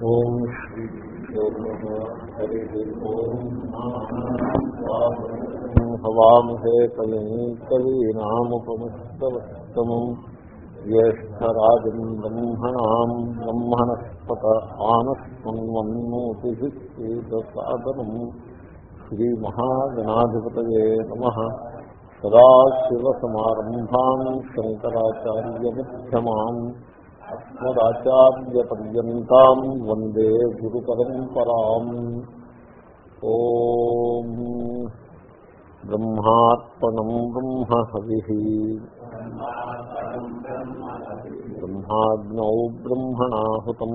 ఓం శ్రీ హరి ఓం హవామహే కవిం జ్యేష్టరాజం బ్రహ్మణా బ్రహ్మణస్పత ఆనస్మన్మన్నోతిసాదనం శ్రీమహాగణాధిపతయే నమ శంకరాచార్యమ్యమాన్ అస్మదాచార్యపర్యంతం వందే గురు పరంపరాం ఓం బ్రహ్మాత్మనం బ్రహ్మ హవి బ్రహ్మాగ్నౌ బ్రహ్మణాహుతం.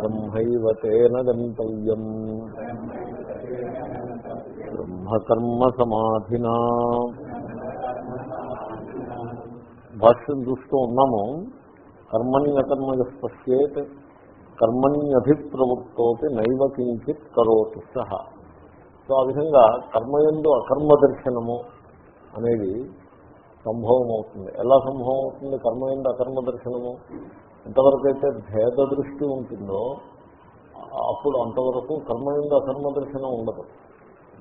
బ్రహ్మైవ తేన గంతవ్యం. బ్రహ్మకర్మ సమాధినా. భాష్యం చూస్తూ ఉన్నాము. కర్మణి అకర్మ కర్మణి కర్మణ్యభిప్రవృత్తోటి నైవ కించిత్ కరోతి సహ. సో ఆ విధంగా కర్మయందు అకర్మ దర్శనము అనేది సంభవం అవుతుంది ఎలా సంభవం అవుతుంది కర్మయందు అకర్మ దర్శనము ఎంతవరకు అయితే భేద దృష్టి ఉంటుందో అప్పుడు అంతవరకు కర్మయందు అకర్మ దర్శనం ఉండదు.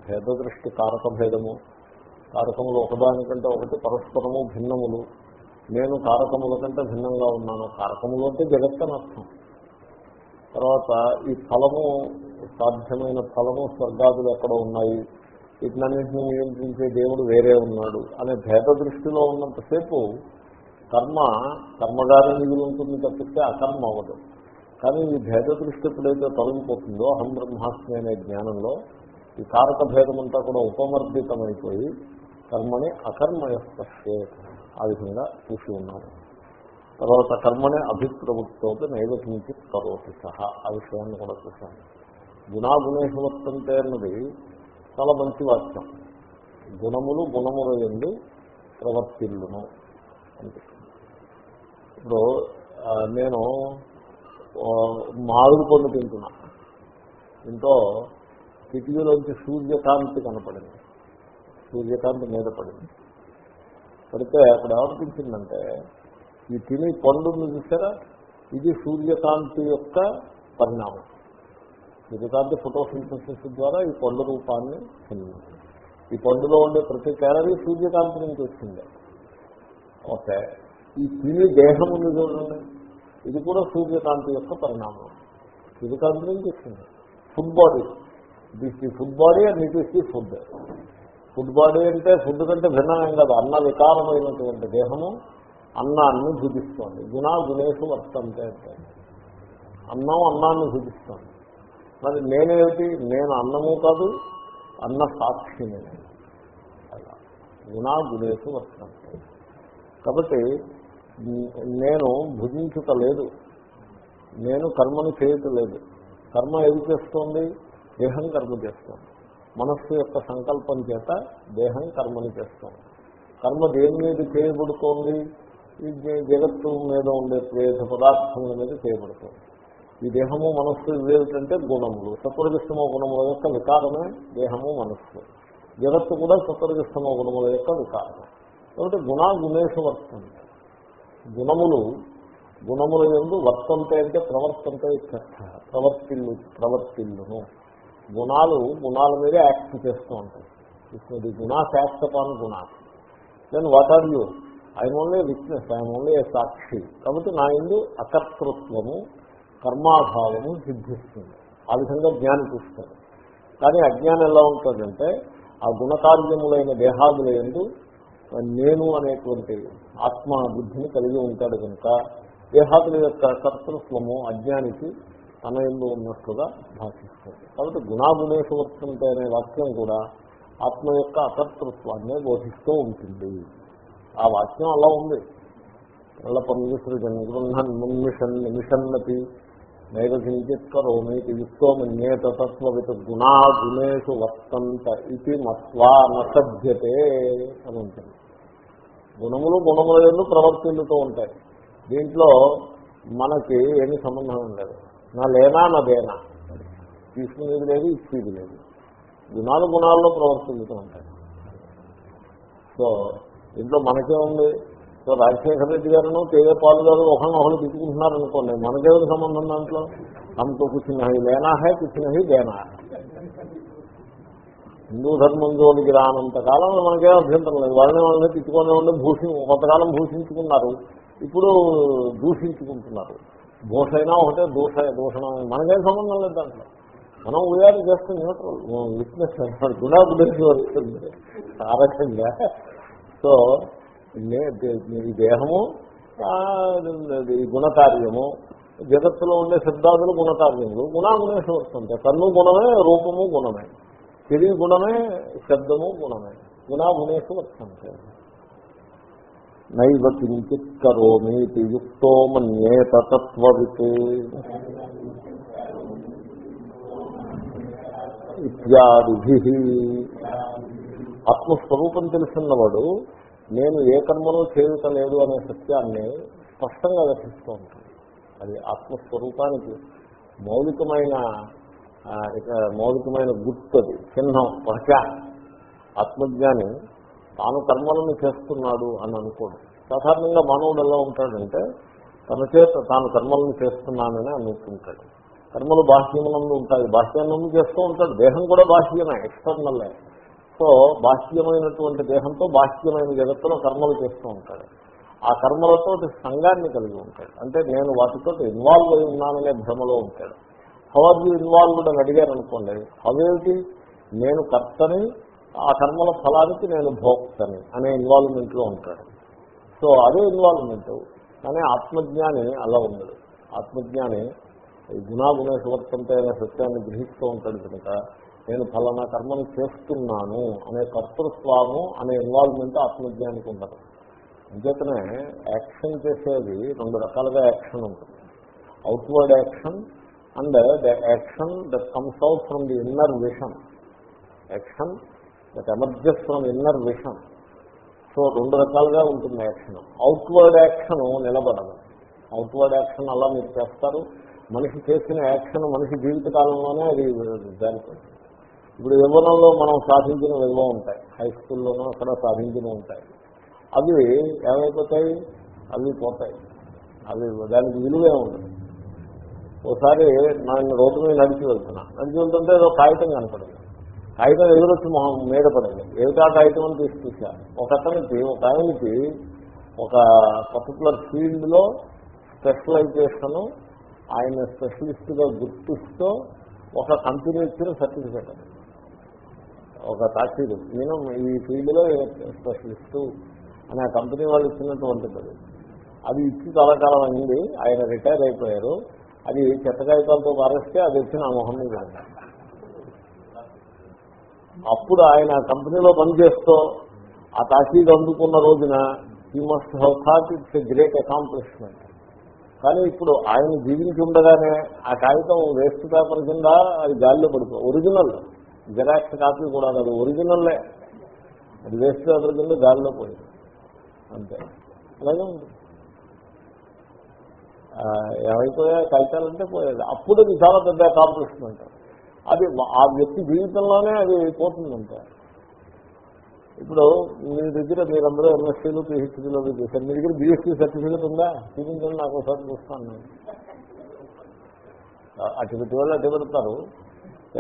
భేద దృష్టి కారక భేదము. కారకములు ఒకదానికంటే ఒకటి పరస్పరము భిన్నములు. నేను కారకముల కంటే భిన్నంగా ఉన్నాను. కారకములు అంటే జగత్తని అర్థం. తర్వాత ఈ ఫలము సాధ్యమైన ఫలము స్వర్గాదులు ఎక్కడ ఉన్నాయి. వీటినన్నింటినీ నియంత్రించే దేవుడు వేరే ఉన్నాడు అనే భేద దృష్టిలో ఉన్నంతసేపు కర్మ కర్మగానే మిగిలి ఉంటుంది తప్పిస్తే అకర్మ అవ్వదు. కానీ ఈ భేద దృష్టి ఎప్పుడైతే తొలగిపోతుందో అహం బ్రహ్మాస్మి అనే జ్ఞానంలో ఈ కారక భేదమంతా కూడా ఉపమర్దితమైపోయి కర్మని అకర్మయస్పే ఆ విధంగా చూసి ఉన్నాము తర్వాత కర్మనే అభిప్రవృత్తో నైవకించిత్ కరోతి సహా. ఆ విషయాన్ని కూడా చూసాము గుణాగుణేషు వర్తంతే అన్నది చాలా మంచి వాక్యం. గుణములు గుణముల ఎందు ప్రవర్తిల్లును అనిపిస్తుంది. ఇప్పుడు నేను మామిడి పండు తింటున్నా. దీంతో కిటికీలోంచి సూర్యకాంతి కనపడింది. సూర్యకాంతి మీద పడింది. పడితే అక్కడ ఏమనిపించిందంటే ఈ తిని పండుని చూసారా ఇది సూర్యకాంతి యొక్క పరిణామం. సూర్యకాంతి ఫోటోసింథసిస్ ద్వారా ఈ పండు రూపాన్ని పొందింది ఈ పండులో ఉండే ప్రతి క్యాలరీ సూర్యకాంతి నుంచి వచ్చింది. ఓకే ఈ తిని దేహం ఉంది చూడండి. ఇది కూడా సూర్యకాంతి యొక్క పరిణామం. సూర్యకాంతి నుంచి వచ్చింది. Food body. This the food body and it is the food. Food body అంటే ఫుడ్ కంటే భిన్నమేం కాదు. అన్న వికారమైనటువంటి దేహము అన్నాన్ని భుజిస్తోంది. గుణా గుణేషు వర్తంతే అంటే అన్నం అన్నాన్ని భుజిస్తోంది. మరి నేనేమిటి? నేను అన్నము కాదు అన్న సాక్షిని. అలా. గుణా గుణేషు వర్తంతే. కాబట్టి నేను భుజించుట లేదు నేను కర్మను చేయటలేదు. కర్మ ఏది చేస్తోంది? దేహం కర్మ చేస్తోంది. మనస్సు యొక్క సంకల్పం చేత దేహం కర్మని చేస్తుంది. కర్మ దేని మీద చేయబడుతోంది? జగత్తు మీద ఉండే ప్రేత పదార్థముల మీద చేయబడుతుంది. ఈ దేహము మనస్సు ఇవేమిటంటే గుణములు. సత్వరగిస్తమ గుణముల యొక్క వికారమే దేహము మనస్సు. జగత్తు కూడా సత్వరగిస్తమ గుణముల యొక్క వికారమే. కాబట్టి గుణా గుణేషు వర్తంతే గుణములు గుణముల ఎందు వర్తంతే అంటే ప్రవర్తంతే ఇచ్చర్థ ప్రవర్తిల్లు ప్రవర్తిల్లును. గుణాలు గుణాల మీద యాక్ట్ చేస్తూ ఉంటాయి. ఇది గుణాస్ act upon gunas then what are you I'm only witness I'm only a సాక్షి. కాబట్టి నా ఇందు అకర్తృత్వము కర్మాభావము సిద్ధిస్తుంది. ఆ విధంగా జ్ఞానం చూస్తారు. కానీ అజ్ఞానం ఎలా ఉంటుందంటే ఆ గుణకార్యములైన దేహాదుల ఎందు నేను అనేటువంటి ఆత్మ బుద్ధిని కలిగి ఉంటాడు కనుక దేహాదుల యొక్క కర్తృత్వము అజ్ఞానికి తన ఎందు ఉన్నట్లుగా భాషిస్తుంది కాబట్టి గుణాగుణేషు వర్తంతే అనే వాక్యం కూడా ఆత్మ యొక్క అకర్తృత్వాన్ని బోధిస్తూ ఉంటుంది. ఆ వాక్యం అలా ఉంది. వాళ్ళ పరమేశ్వరుడు గృహన్ మున్మిషన్ నిమిషన్నతి నైరకించిత్ కరోమీతి యుక్తోమన్యేత గుణా గుణేషు వర్తంత ఇది మత్వా నసభ్యతే అని ఉంటుంది. గుణములు గుణముల ఎందు ప్రవర్తిల్లుతూ ఉంటాయి. దీంట్లో మనకి ఏమి సంబంధం ఉండదు నా లేనా నా దేనా తీసుకునేది లేదు ఇచ్చేది లేదు గుణాలు గుణాల్లో ప్రవర్తిల్లుతూ ఉంటాయి సో ఇంట్లో మనకే ఉంది సో రాజశేఖర రెడ్డి గారును తేజ పాలు గారు ఒకరిని ఒకరు తిట్టుకుంటున్నారు అనుకోండి మనకేమిటి సంబంధం దాంట్లో हमको कुछ नहीं लेना है कुछ नहीं देना है హిందూ ధర్మం జోలికి రానంత కాలం మనకేం అభ్యంతరం లేదు వాళ్ళని వాళ్ళని తిట్టుకునే ఉండి భూషి కొంతకాలం భూషించుకున్నారు ఇప్పుడు దూషించుకుంటున్నారు దోషైనా ఒకటే దోష దోషణ మనకేం సంబంధం లేదు దాంట్లో. మనం ఉయారు జస్ట్ న్యూట్రల్. విట్నెస్ గుణాగుణి వస్తుంది ఆ రకంగా సో నే- ఈ దేహము ఈ గుణకార్యము జగత్తులో ఉండే శబ్దాదులు గుణకార్యములు గుణాగుణేషు వస్తుంటాయి. కన్ను గుణమే రూపము గుణమే. తెలివి గుణమే శబ్దము గుణమే. గుణాగుణేషు వర్తంతాయి నైవ కించిత్ కరోమీతి యుక్తో మన్యేత తత్వవిత్. ఇత్యాదిభి. ఆత్మస్వరూపం తెలుసున్నవాడు నేను ఏ కర్మను చేయటలేదు అనే సత్యాన్ని స్పష్టంగా దర్శిస్తూ ఉంటాను అది ఆత్మస్వరూపానికి మౌలికమైన మౌలికమైన గుర్తు అది చిహ్నం పహచ ఆత్మజ్ఞాని తాను కర్మలను చేస్తున్నాడు అని అనుకోడు. సాధారణంగా మానవుడు ఎలా ఉంటాడంటే తన చేత తాను కర్మలను చేస్తున్నానని అనుకుంటాడు. కర్మలు బాహ్యమునందు ఉంటాయి. బాహ్యానందు చేస్తూ ఉంటాడు. దేహం కూడా బాహ్యమే ఎక్స్టర్నల్లే సో బాహ్యమైనటువంటి దేహంతో బాహ్యమైన జగత్తులో కర్మలు చేస్తూ ఉంటాడు. ఆ కర్మలతో సంఘాన్ని కలిగి ఉంటాడు. అంటే నేను వాటితో ఇన్వాల్వ్ అయి ఉన్నాననే భ్రమలో ఉంటాడు. హవర్ యూ ఇన్వాల్వ్డ్ అని అడిగారు అనుకోండి అవేమిటి నేను కర్తని ఆ కర్మల ఫలానికి నేను భోక్తని అనే ఇన్వాల్వ్మెంట్లో ఉంటాడు. సో అదే ఇన్వాల్వ్మెంట్ కానీ ఆత్మజ్ఞాని అలా ఉండదు ఆత్మజ్ఞాని ఈ గుణాగుణేశ్వర్తంతో అనే సత్యాన్ని గ్రహిస్తూ ఉంటాడు కనుక నేను ఫలానా కర్మను చేస్తున్నాను అనే కర్తృత్వాము అనే ఇన్వాల్వ్మెంట్ ఆత్మజ్ఞానికి ఉండదు. అంచేతనే యాక్షన్ చేసేది రెండు రకాలుగా యాక్షన్ ఉంటుంది. Outward action and the action that comes out from the inner vision action that emerges from inner vision. So రెండు రకాలుగా ఉంటుంది యాక్షన్. అవుట్వర్డ్ యాక్షన్ నిలబడదు. అవుట్వర్డ్ యాక్షన్ అలా మీరు చేస్తారు. మనిషి చేసిన యాక్షన్ మనిషి జీవిత కాలంలోనే అది దానికి ఇప్పుడు యవ్వనంలో మనం సాధించిన విలువ ఉంటాయి. హై స్కూల్లోనూ అక్కడ సాధించిన ఉంటాయి. అవి ఏమైపోతాయి? అవి పోతాయి. అవి దానికి విలువే ఉండదు. ఒకసారి నేను రోడ్డు మీద నడిచి వెళ్తున్నా. నడిచి వెళ్తుంటే ఏదో కాగితం కనపడింది. కాగితం ఎదురొచ్చి మొహం మీద పడింది. ఏమిటా కాగితం అని తీసి చూసా ఒక అతనికి ఒక ఆయనకి ఒక పర్టికులర్ ఫీల్డ్లో స్పెషలైజేషన్ ఆయన స్పెషలిస్ట్గా గుర్తిస్తూ ఒక కంపెనీ ఇచ్చిన సర్టిఫికేట్ ఒక తాకీదు. నేను ఈ ఫీల్డ్లో స్పెషలిస్టు అని ఆ కంపెనీ వాళ్ళు ఇచ్చినటువంటిది అది అది ఇచ్చి చాలా కాలం అయింది. ఆయన రిటైర్ అయిపోయారు. అది చెత్త కాగితాలతో పారేస్తే అది వచ్చి నా మొహం మీద అప్పుడు ఆయన కంపెనీలో పనిచేస్తూ ఆ తాకీదు అందుకున్న రోజున ఈ must have thought it's a great accomplishment కానీ ఇప్పుడు ఆయన జీవించి ఉండగానే ఆ కాగితం వేస్ట్ పేపర్ కింద అది గాలిలో పడిపో ఒరిజినల్ జెరాక్స్ కాపీ కూడా అది ఒరిజినల్లే అది వేస్ట్ పేపర్ కింద గాలిలో పోయింది. అంతే. అలాగే ఉంది. ఏమైపోయా? కాగితాలంటే పోయేది. అప్పుడు అది చాలా పెద్ద అకాంప్లిష్మెంట్ అది ఆ వ్యక్తి జీవితంలోనే అది పోతుందంటే. ఇప్పుడు మీ దగ్గర మీరందరూ ఎంఎస్సీలు పిహెచ్డీలో చేశారు. మీ దగ్గర బీఎస్సీ సర్టిఫికేట్ ఉందా? చూపించండి నాకు ఒకసారి చూస్తాను నేను. అటు పెట్టి వాళ్ళు అటు పెడతారు.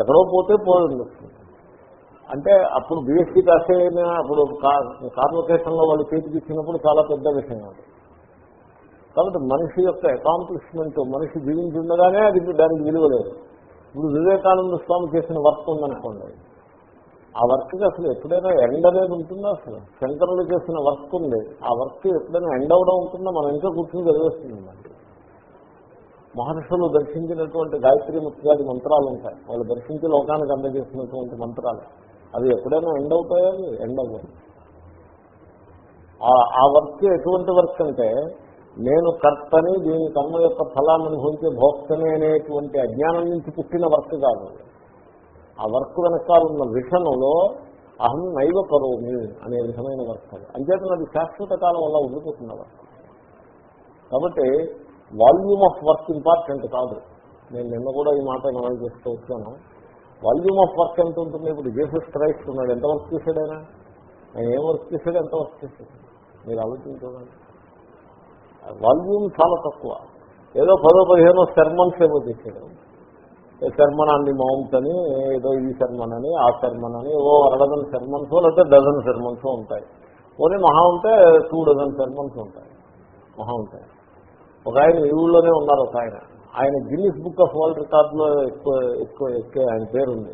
ఎక్కడో పోతే పోయింది అంటే అప్పుడు బీఎస్సీ కాసే అప్పుడు కాన్వకేషన్లో వాళ్ళు చేతికి ఇచ్చినప్పుడు చాలా పెద్ద విషయం అది. కాబట్టి మనిషి యొక్క అకాంప్లిష్మెంట్ మనిషి జీవించి ఉండగానే అది దానికి విలువ లేదు. ఇప్పుడు వివేకానంద స్వామి చేసిన వర్క్ ఉందనుకోండి. ఆ వర్క్కి అసలు ఎప్పుడైనా ఎండ్ అనేది ఉంటుందా అసలు? శంకరులు చేసిన వర్క్ ఉంది. ఆ వర్క్ ఎప్పుడైనా ఎండ్ అవడం ఉంటుందా? మనం ఇంకా కూర్చుని చదివేస్తుందండి మహర్షులు దర్శించినటువంటి గాయత్రి ముఖ్యాది మంత్రాలు ఉంటాయి. వాళ్ళు దర్శించి లోకానికి అందజేసినటువంటి మంత్రాలు. అవి ఎప్పుడైనా ఎండ్ అవుతాయా? ఎండ్ అవ్వదు ఆ- ఆ వర్క్ ఎటువంటి వర్క్ అంటే నేను కర్తని దీని కర్మ యొక్క ఫలాన్ని అనుభవించే భోక్తని అనేటువంటి అజ్ఞానం నుంచి పుట్టిన వర్క్ కాదు. ఆ వర్క్ వెనకాల ఉన్న విషయంలో అహం నైవ కరోమి అనే విధమైన వర్క్ అది. అంచేతన అది శాశ్వత కాలం వల్ల ఉండిపోతున్న వర్క్. కాబట్టి వాల్యూమ్ ఆఫ్ వర్క్ ఇంపార్టెంట్ కాదు. నేను నిన్న కూడా ఈ మాట నమోదు చేస్తూ వచ్చాను. వాల్యూమ్ ఆఫ్ వర్క్ ఎంత ఉంటుంది? ఇప్పుడు జీసస్ క్రైస్ట్ ఉన్నాడు. ఎంత వర్క్ చేశాడైనా ఆయన? ఆయన ఏం వర్క్ చేశాడు? ఎంత వర్క్ చేశాడు? మీరు ఆలోచించుకోండి వాల్యూమ్ చాలా తక్కువ. ఏదో పదో పదిహేను శర్మన్స్ ఏమో చేశాడు శర్మన్ అండి మౌంట్ అని ఏదో ఈ శర్మన్ అని ఆ శర్మన్ అని ఓ అరడజన్ శర్మన్స్ లేకపోతే డజన్ శర్మన్స్ ఉంటాయి. పోనీ మహా ఉంటే టూ డజన్ శర్మన్స్ ఉంటాయి. మహా ఉంటాయి. ఒక ఆయన ఈ ఊళ్ళోనే ఉన్నారు ఒక ఆయన. ఆయన గిన్నిస్ బుక్ ఆఫ్ వరల్డ్ రికార్డులో ఎక్కువ ఎక్కువ ఎక్కే ఆయన పేరుంది.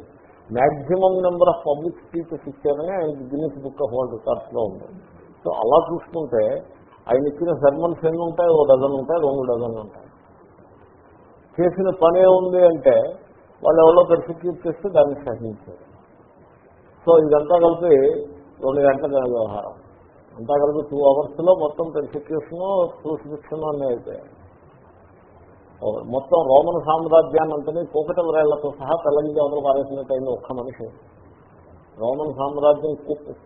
Maximum number of public speeches ఇచ్చారని ఆయన గిన్నిస్ బుక్ ఆఫ్ వరల్డ్ రికార్డ్స్లో ఉంది. సో అలా చూసుకుంటే ఆయన ఇచ్చిన శర్మన్స్ ఎన్ని ఉంటాయి ఓ డజన్ ఉంటాయి రెండు డజన్ ఉంటాయి. చేసిన పనే ఉంది అంటే వాళ్ళు ఎవరో పెర్సిక్యూట్ చేస్తే దాన్ని సహించారు. సో ఇదంతా కలిపి రెండు గంటల వ్యవహారం. అంతా కలిపి టూ అవర్స్లో మొత్తం పెర్సిక్యూషన్ క్రూసిఫిక్షన్ అన్నీ అయిపోయాయి. మొత్తం రోమన్ సామ్రాజ్యాన్ని అంతని కూకటల రేళ్ళతో సహా తెల్లని అవతల పారేసినట్టయింది ఒక్క మనిషి. రోమన్ సామ్రాజ్యం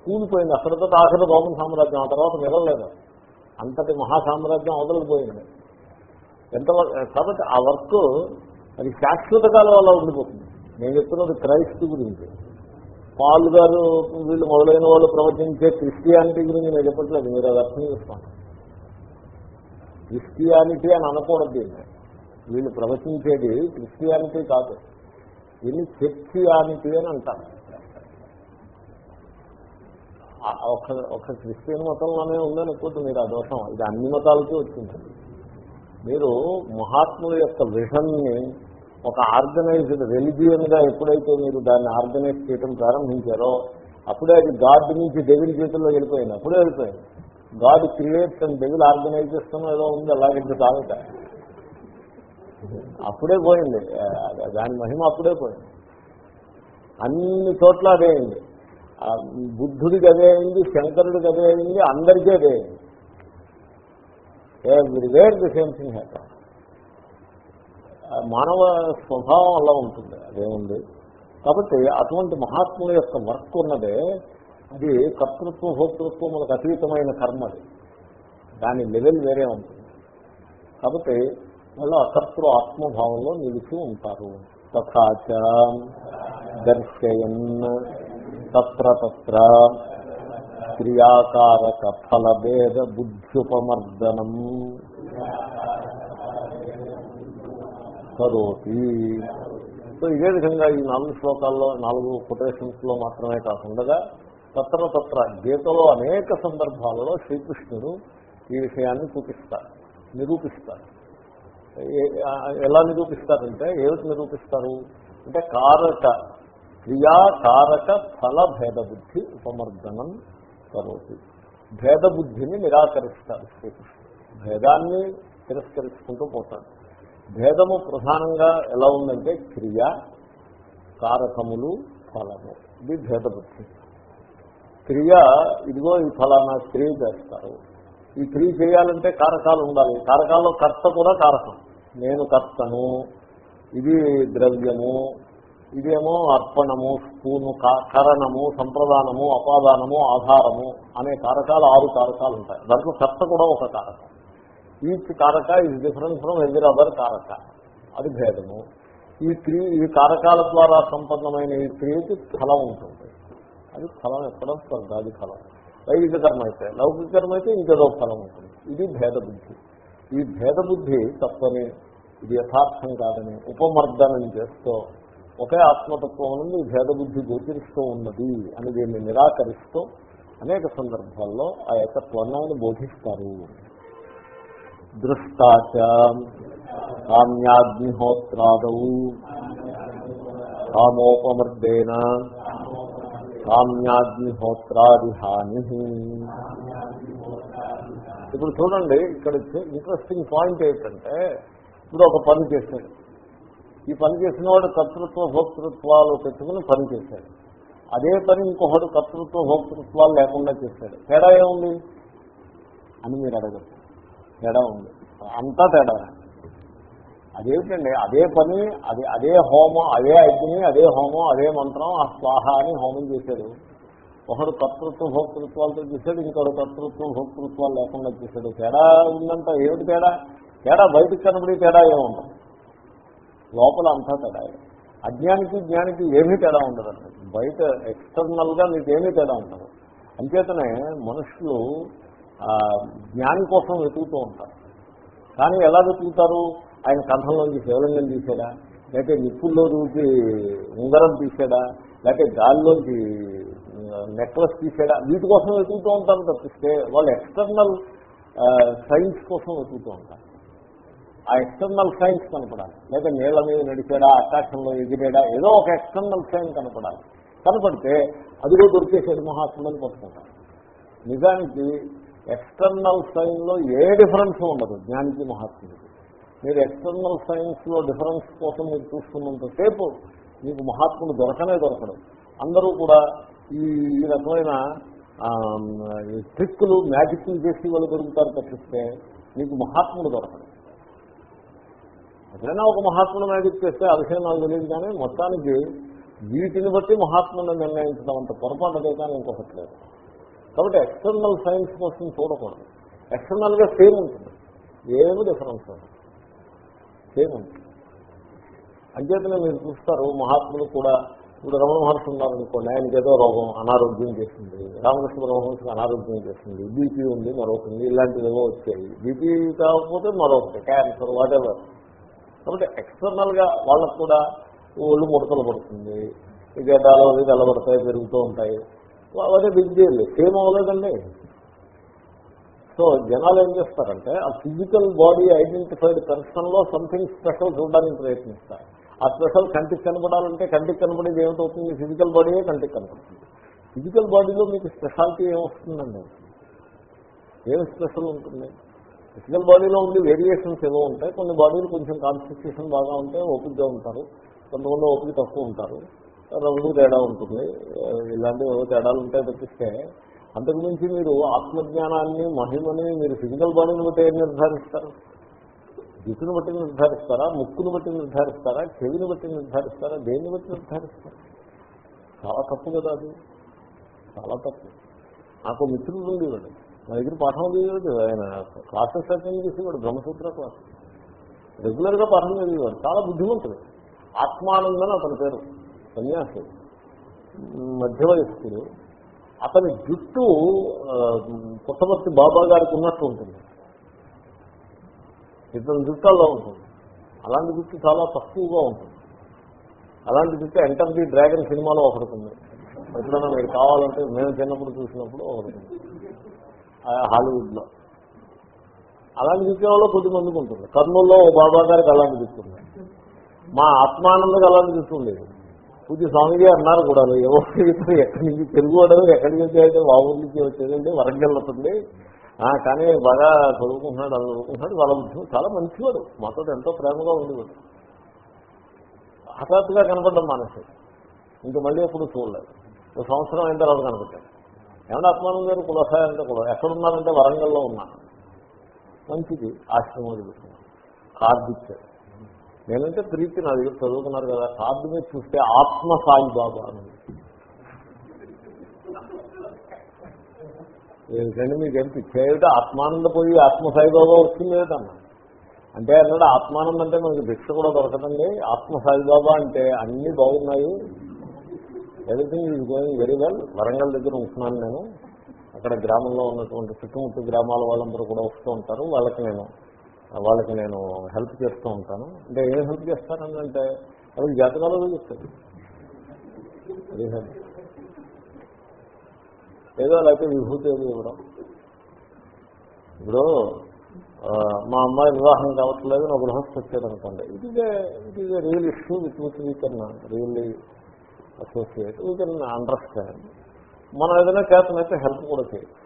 కూలిపోయింది. అక్కడితో ఆఖరి రోమన్ సామ్రాజ్యం ఆ తర్వాత మిగలలేదు అంతటి మహాసామ్రాజ్యం అవతలిపోయింది ఎంత కాబట్టి ఆ వర్క్ అది శాశ్వత కాలం వల్ల ఉండిపోతుంది. నేను చెప్తున్నది క్రైస్తు గురించి. పాల్ గారు వీళ్ళు మొదలైన వాళ్ళు ప్రవచించే క్రిస్టియానిటీ గురించి నేను చెప్పట్లేదు. మీరు అది అర్థం చేసుకోండి. క్రిస్టియానిటీ అని అనకూడదు దీన్ని వీళ్ళు ప్రవచించేది క్రిస్టియానిటీ కాదు. దీన్ని చర్చియానిటీ అని అంటారు. ఒక ఒక క్రిస్టియన్ మతంలోనే ఉందని మీరు ఆ దోషం. ఇది అన్ని మతాలకే వచ్చింది మీరు మహాత్ముల యొక్క విషన్ని ఒక ఆర్గనైజ్డ్ రెలిజియన్గా ఎప్పుడైతే మీరు దాన్ని ఆర్గనైజ్ చేయడం ప్రారంభించారో అప్పుడే అది గాడ్ నుంచి డెవిల్ చేతుల్లో వెళ్ళిపోయింది. అప్పుడే వెళ్ళిపోయింది. God creates and devil organise చేస్తున్నా ఏదో ఉంది అలాగే కాదట అప్పుడే పోయింది. దాని మహిమ అప్పుడే పోయింది. అన్ని చోట్ల అదే అయింది. బుద్ధుడికి అదే అయింది శంకరుడికి అదే అయింది అందరికీ అదే అయింది. Everywhere the same thing happen మానవ స్వభావం అలా ఉంటుంది అదేముంది? కాబట్టి అటువంటి మహాత్ముల యొక్క వర్క్ ఉన్నదే అది కర్తృత్వ భోక్తృత్వములకు మనకు అతీతమైన కర్మ అది. దాని లెవెల్ వేరే ఉంటుంది. కాబట్టి వాళ్ళు అకర్తృ ఆత్మభావంలో నిలిచి ఉంటారు. తథాచ దర్శయన్ తత్ర తత్ర క్రియాకారక ఫలభేద బుద్ధ్యుపమర్దనం కరోతి. సో ఇదే విధంగా ఈ నాలుగు శ్లోకాల్లో నాలుగు కొటేషన్స్లో మాత్రమే కాకుండా తత్ర తత్ర గీతలో అనేక సందర్భాలలో శ్రీకృష్ణుడు ఈ విషయాన్ని చూపిస్తారు నిరూపిస్తారు. ఎలా నిరూపిస్తారంటే ఏమిటి నిరూపిస్తారు? అంటే కారక క్రియా కారక ఫల భేద బుద్ధి ఉపమర్దనం కరోతి. భేద బుద్ధిని నిరాకరిస్తారు శ్రీకృష్ణుడు. భేదాన్ని తిరస్కరించుకుంటూ పోతాడు. భేదము ప్రధానంగా ఎలా ఉందంటే క్రియ కారకములు ఫలము. ఇది భేద బుద్ధి క్రియ ఇదిగో ఈ ఫలానా క్రియ చేస్తారు. ఈ క్రియ చేయాలంటే కారకాలు ఉండాలి. కారకాల్లో కర్త కూడా కారకం. నేను కర్తను ఇది ద్రవ్యము ఇదేమో అర్పణము స్పూను కరణము సంప్రదానము అపాదానము ఆధారము అనే కారకాలు ఆరు కారకాలు ఉంటాయి. దాంట్లో కర్త కూడా ఒక కారకం. ఈచ్ కారక ఈజ్ డిఫరెంట్ ఫ్రమ్ ఎవరి అదర్ కారక. అది భేదము. ఈ క్రియ ఈ కారకాల ద్వారా సంపన్నమైన ఈ క్రియకి ఫలం ఉంటుంది. అది ఫలం ఎక్కడ స్వర్గాది ఫలం. లైంగిక కర్మ అయితే లౌకిక కర్మ అయితే ఇంకేదో ఫలం ఉంటుంది. ఇది భేద బుద్ధి. ఈ భేద బుద్ధి తప్పని ఇది యథార్థం కాదని ఉపమర్దనం చేస్తూ ఒకే ఆత్మతత్వం నుండి భేద బుద్ధి గోచరిస్తూ ఉన్నది అని దీన్ని నిరాకరిస్తూ అనేక సందర్భాల్లో ఆ యొక్క ఆయన బోధిస్తారు. దృష్టాచ కామ్యాగ్నిహోత్రాదౌ కామోపమర్దేన కామ్యాగ్నిహోత్రాది హాని ఇప్పుడు చూడండి ఇక్కడ ఇంట్రెస్టింగ్ పాయింట్ ఏంటంటే ఇప్పుడు ఒక పని చేశాడు. ఈ పని చేసిన వాడు కర్తృత్వ భోక్తృత్వాలు పెట్టుకుని పని చేశాడు. అదే పని ఇంకొకడు కర్తృత్వ భోక్తృత్వాలు లేకుండా చేశాడు. తేడా ఏముంది? అని మీరు అడగచ్చు తేడా ఉంది. అంతా తేడా. అదేమిటండి? అదే పని అదే అదే హోమం అదే అగ్ని అదే హోమం అదే మంత్రం ఆ స్వాహ అని హోమం చేశాడు. ఒకడు కర్తృత్వ భోక్తృత్వాలతో చేశాడు ఇంకొకడు కర్తృత్వం భోక్తృత్వాలు లేకుండా చేశాడు. తేడా ఉందంట. ఏమిటి తేడా? తేడా బయటకు కనబడి తేడా ఏముండదు. లోపల అంతా తేడా అజ్ఞానికి జ్ఞానికి ఏమీ తేడా ఉండదండి బయట ఎక్స్టర్నల్గా నీకేమీ మీకు తేడా ఉండదు. అంచేతనే మనుషులు జ్ఞాని కోసం వెతుకుతూ ఉంటారు. కానీ ఎలా వెతుకుతారు? ఆయన కంఠంలోంచి శివలింగం తీసాడా లేకపోతే నిప్పుల్లో దూకి ఉంగరం తీసాడా లేకపోతే గాల్లోంచి నెక్లెస్ తీసాడా వీటి కోసం వెతుకుతూ ఉంటారు తప్పిస్తే వాళ్ళు ఎక్స్టర్నల్ సైన్స్ కోసం వెతుకుతూ ఉంటారు. ఆ ఎక్స్టర్నల్ సైన్స్ కనపడాలి. లేదా నీళ్ళ మీద నడిచాడా ఆకాశంలో ఎగిరాడా ఏదో ఒక ఎక్స్టర్నల్ సైన్ కనపడాలి. కనపడితే అదిగో దొరికేసేది మహాత్ములని పట్టుకుంటారు. నిజానికి ఎక్స్టర్నల్ సైన్లో ఏ డిఫరెన్స్ ఉండదు జ్ఞానికి మహాత్ముడికి. మీరు ఎక్స్టర్నల్ సైన్స్లో డిఫరెన్స్ కోసం మీరు చూస్తున్నంతసేపు మీకు మహాత్ముడు దొరకనే దొరకడం. అందరూ కూడా ఈ రకమైన ట్రిక్కులు మ్యాజిక్లు చేసి వాళ్ళు దొరుకుతారు తప్పిస్తే మీకు మహాత్ముడు దొరకడం. ఎప్పుడైనా ఒక మహాత్ముడు మ్యాజిక్ చేస్తే ఆ విషయం నాకు తెలియదు కానీ మొత్తానికి వీటిని బట్టి మహాత్ములను నిర్ణయించడం అంత పొరపాటు అదే కానీ ఇంకొకటి లేదు. కాబట్టి ఎక్స్టర్నల్ సైన్స్ కోసం చూడకూడదు. ఎక్స్టర్నల్గా సేమ్ ఉంటుంది. ఏమి డిఫరెన్స్ సేమ్ ఉంటుంది. అంచేతనే మీరు చూస్తారు మహాత్ములు కూడా ఇప్పుడు రమణ మహర్షి ఉన్నారనుకోండి ఆయనకి ఏదో రోగం అనారోగ్యం చేసింది. రామకృష్ణ బ్రహ్మహర్షికి అనారోగ్యం చేసింది. బీపీ ఉంది మరొకటి ఇలాంటివి ఏవో వచ్చాయి. బీపీ కాకపోతే మరొకటి క్యాన్సర్ వాటెవర్ కాబట్టి ఎక్స్టర్నల్గా వాళ్ళకు కూడా ఒళ్ళు ముడతలు పడుతుంది ఈ గడ్డాలు అవి తెల్లబడతాయి పెరుగుతూ ఉంటాయి. అదే బిగ్ డీల్ సేమ్ అవ్వలేదండి. సో జనాలు ఏం చేస్తారంటే ఆ ఫిజికల్ బాడీ ఐడెంటిఫైడ్ పర్సన్లో సంథింగ్ స్పెషల్ చూడడానికి ప్రయత్నిస్తారు. ఆ స్పెషల్ కంటికి కనపడాలంటే కంటికి కనపడేది ఏమిటవుతుంది? ఫిజికల్ బాడీయే కంటికి కనపడుతుంది ఫిజికల్ బాడీలో మీకు స్పెషాలిటీ ఏమొస్తుందండి? ఏం స్పెషల్ ఉంటుంది? ఫిజికల్ బాడీలో ఉండే వేరియేషన్స్ ఏవో ఉంటాయి. కొన్ని బాడీలు కొంచెం కాన్స్టిట్యూషన్ బాగా ఉంటాయి ఓపిక్గా ఉంటారు. కొంతమంది ఓపిక తక్కువ ఉంటారు. రంగు తేడా ఉంటుంది. ఇలాంటివి ఏవో తేడాలు ఉంటాయి తప్పిస్తే అంతకుమించి మీరు ఆత్మజ్ఞానాన్ని మహిమని మీరు ఫిజికల్ బాడీని బట్టి ఏం నిర్ధారిస్తారు? జుట్టును బట్టి నిర్ధారిస్తారా? ముక్కును బట్టి నిర్ధారిస్తారా? చెవిని బట్టి నిర్ధారిస్తారా? దేన్ని బట్టి నిర్ధారిస్తారా? చాలా తప్పు కదా అది. చాలా తప్పు. నాకు మిత్రులు ఉండేవాడు మా దగ్గర పాఠం చదివేవాడు ఆయన క్లాసెస్ అటెండ్ చేసేవాడు బ్రహ్మసూత్ర క్లాస్. రెగ్యులర్గా పాఠం చదివేవాడు చాలా బుద్ధిమంతుడు. ఆత్మానందని అతని పేరు సన్యాసి. మధ్య వయస్కుడు అతని జుట్టు పుట్టపర్తి బాబా గారికి ఉన్నట్టు ఉంటుంది. ఇతని జుట్టల్లో ఉంటుంది. అలాంటి జుట్టు చాలా తక్కువగా ఉంటుంది. అలాంటి జుట్టు ఎంటర్ ది డ్రాగన్ సినిమాలో ఒకటి ఉంది. ఎప్పుడైనా మీరు కావాలంటే మేము చిన్నప్పుడు చూసినప్పుడు ఒకటి ఉంది. హాలీవుడ్లో. అలాంటి విషయంలో వాళ్ళు కొద్ది మందికి ఉంటుంది. కర్నూల్లో ఓ బాబా గారికి అలాంటి జుట్టు మా ఆత్మానందకి అలాంటి జుట్టు పూజ స్వామిజీ అన్నారు కూడా ఏవో ఎక్కడి నుంచి తెలుగు వాడు ఎక్కడి నుంచి అయితే మా ఊరి నుంచి వచ్చేదండి వరంగల్ అవుతుంది కానీ బాగా చదువుకుంటున్నాడు అలా చదువుకుంటున్నాడు వాళ్ళ బుద్ధి చాలా మంచివాడు. మాతో ఎంతో ప్రేమగా ఉండేవాడు. హఠాత్తుగా కనపడడం మానేసి ఇంకా మళ్ళీ ఎప్పుడు చూడలేదు. ఒక సంవత్సరం అయిన తర్వాత కనపడ్డాడు. ఏమన్నా ఆత్మానంద గారు కులసాయ అంటే కూడా ఎక్కడున్నారంటే వరంగల్లో ఉన్నాను మంచిది ఆశ్రమం వదిలిపెట్టాను కార్డు ఇచ్చాడు నేనంటే ప్రీతి నా దగ్గర చదువుకున్నారు కదా కార్డు మీద చూస్తే ఆత్మ సాయి బాబా అని. ఏంటంటే మీకు ఏం పిచ్చేమిటో ఆత్మానంద పోయి ఆత్మ సాయి బాబా వస్తుంది ఏమిటన్నా అంటే అన్నాడు ఆత్మానందం అంటే మనకి భిక్ష కూడా దొరకదండి. ఆత్మ సాయి బాబా అంటే అన్ని బాగున్నాయి. Everything is going very well Warangal దగ్గర ఉంటున్నాను నేను. అక్కడ గ్రామంలో ఉన్నటువంటి చుట్టుముట్టు గ్రామాల వాళ్ళందరూ కూడా వస్తూ ఉంటారు. వాళ్ళకి నేను వాళ్ళకి నేను హెల్ప్ చేస్తూ ఉంటాను. అంటే ఏం హెల్ప్ చేస్తానని అంటే వాళ్ళకి జాతకాలు చెప్తాను ఏదో లేకపోతే విభూతి ఏదో ఇవ్వడం. ఇప్పుడు మా అమ్మాయి వివాహం కావట్లేదు నా గృహస్థ వచ్చాడు అనుకోండి it is it is real issue with with we can really associate we can understand మనం ఏదైనా చేతనైతే హెల్ప్ కూడా చేయొచ్చు.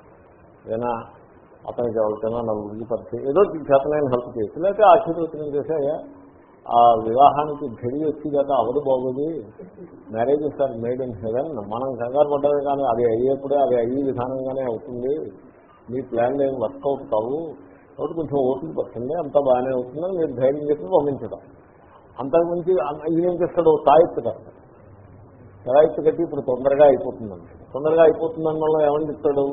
ఏదైనా అతనికి ఎవరికైనా నలుగురికి పరిచయం ఏదో చేతనైన హెల్ప్ చేయొచ్చు. లేకపోతే ఆశీర్వచనం చేసాయా ఆ వివాహానికి ఘడి వచ్చి కదా అవదు బాగోదు. Marriages are made in heaven మనం కంగారు పడ్డమే కానీ అది అయ్యేప్పుడే అది అయ్యే విధానంగానే అవుతుంది. మీ ప్లాన్లు ఏం వర్కౌట్ కావు. కాబట్టి కొంచెం ఓపిక పడుతుంది అంతా బాగానే అవుతుందని మీరు ధైర్యం చెప్పి పంపించడం. అంతకుమించి ఏం చేస్తాడు? తాయెత్తు కడతాడు తాయెత్తు కట్టి ఇప్పుడు తొందరగా అయిపోతుందండి. తొందరగా అయిపోతుందని వల్ల ఏమని చెప్తాడు?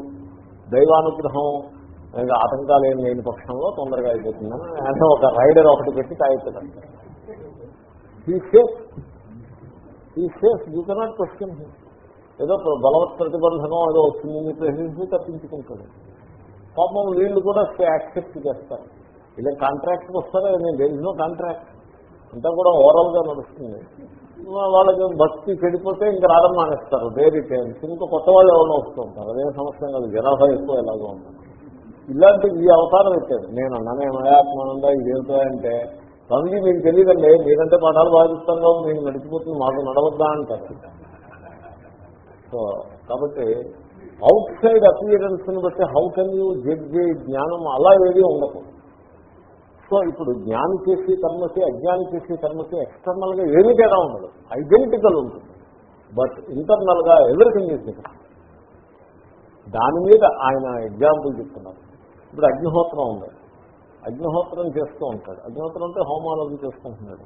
దైవానుగ్రహం ఆటంకాలు ఏం లేని పక్షంలో తొందరగా అయిపోతుందని అంటే ఒక రైడర్ ఒకటి పెట్టి తాయెత్తు కడతాడు ఈ సేఫ్ ఈ సేఫ్ యూ కెనాట్ క్వశ్చన్ ఏదో బలవత్ ప్రతిబంధకం ఏదో వచ్చిందని ప్రశ్నించి తప్పించుకుంటాడు. పాపం వీళ్ళు కూడా యాక్సెప్ట్ చేస్తారు. ఇలా కాంట్రాక్ట్కి వస్తారా? నేను తెలిసిన కాంట్రాక్ట్ అంతా కూడా ఓవరాల్గా నడుస్తుంది. వాళ్ళకి భక్తి చెడిపోతే ఇంకా రావడం మానేస్తారు. వేరే టైమ్స్ ఇంకా కొత్త వాళ్ళు ఎవరైనా వస్తూ ఉంటారు. అదే సమస్య కాదు. జనాభా ఎక్కువ ఎలాగో ఉంటుంది. ఇలాంటి ఈ అవతారం పెట్టాడు నేను అన్నానే మయాత్మానంద ఇదేంటో అంటే స్వామిజీ మీకు తెలియదండి. మీరంటే పాఠాలు బాధిస్తాను మీరు నడిచిపోతుంది. మాకు నడవద్దా అంటారు సో కాబట్టి అవుట్ సైడ్ అపియరెన్స్ని బట్టి హౌ కెన్ యూ జడ్జి జ్ఞానం? అలా ఏది ఉండదు సో ఇప్పుడు జ్ఞాని చేసే కర్మకి అజ్ఞాని చేసే కర్మకి ఎక్స్టర్నల్గా ఏమీ తేడా ఉండదు. ఐడెంటికల్ ఉంటుంది. బట్ ఇంటర్నల్గా ఎవ్రీథింగ్ ఈజ్ దాని మీద ఆయన ఎగ్జాంపుల్ చెప్తున్నారు. ఇప్పుడు అగ్నిహోత్రం ఉంది. అగ్నిహోత్రం చేస్తూ ఉంటాడు. అగ్నిహోత్రం అంటే హోమాలజీ చేసుకుంటున్నాడు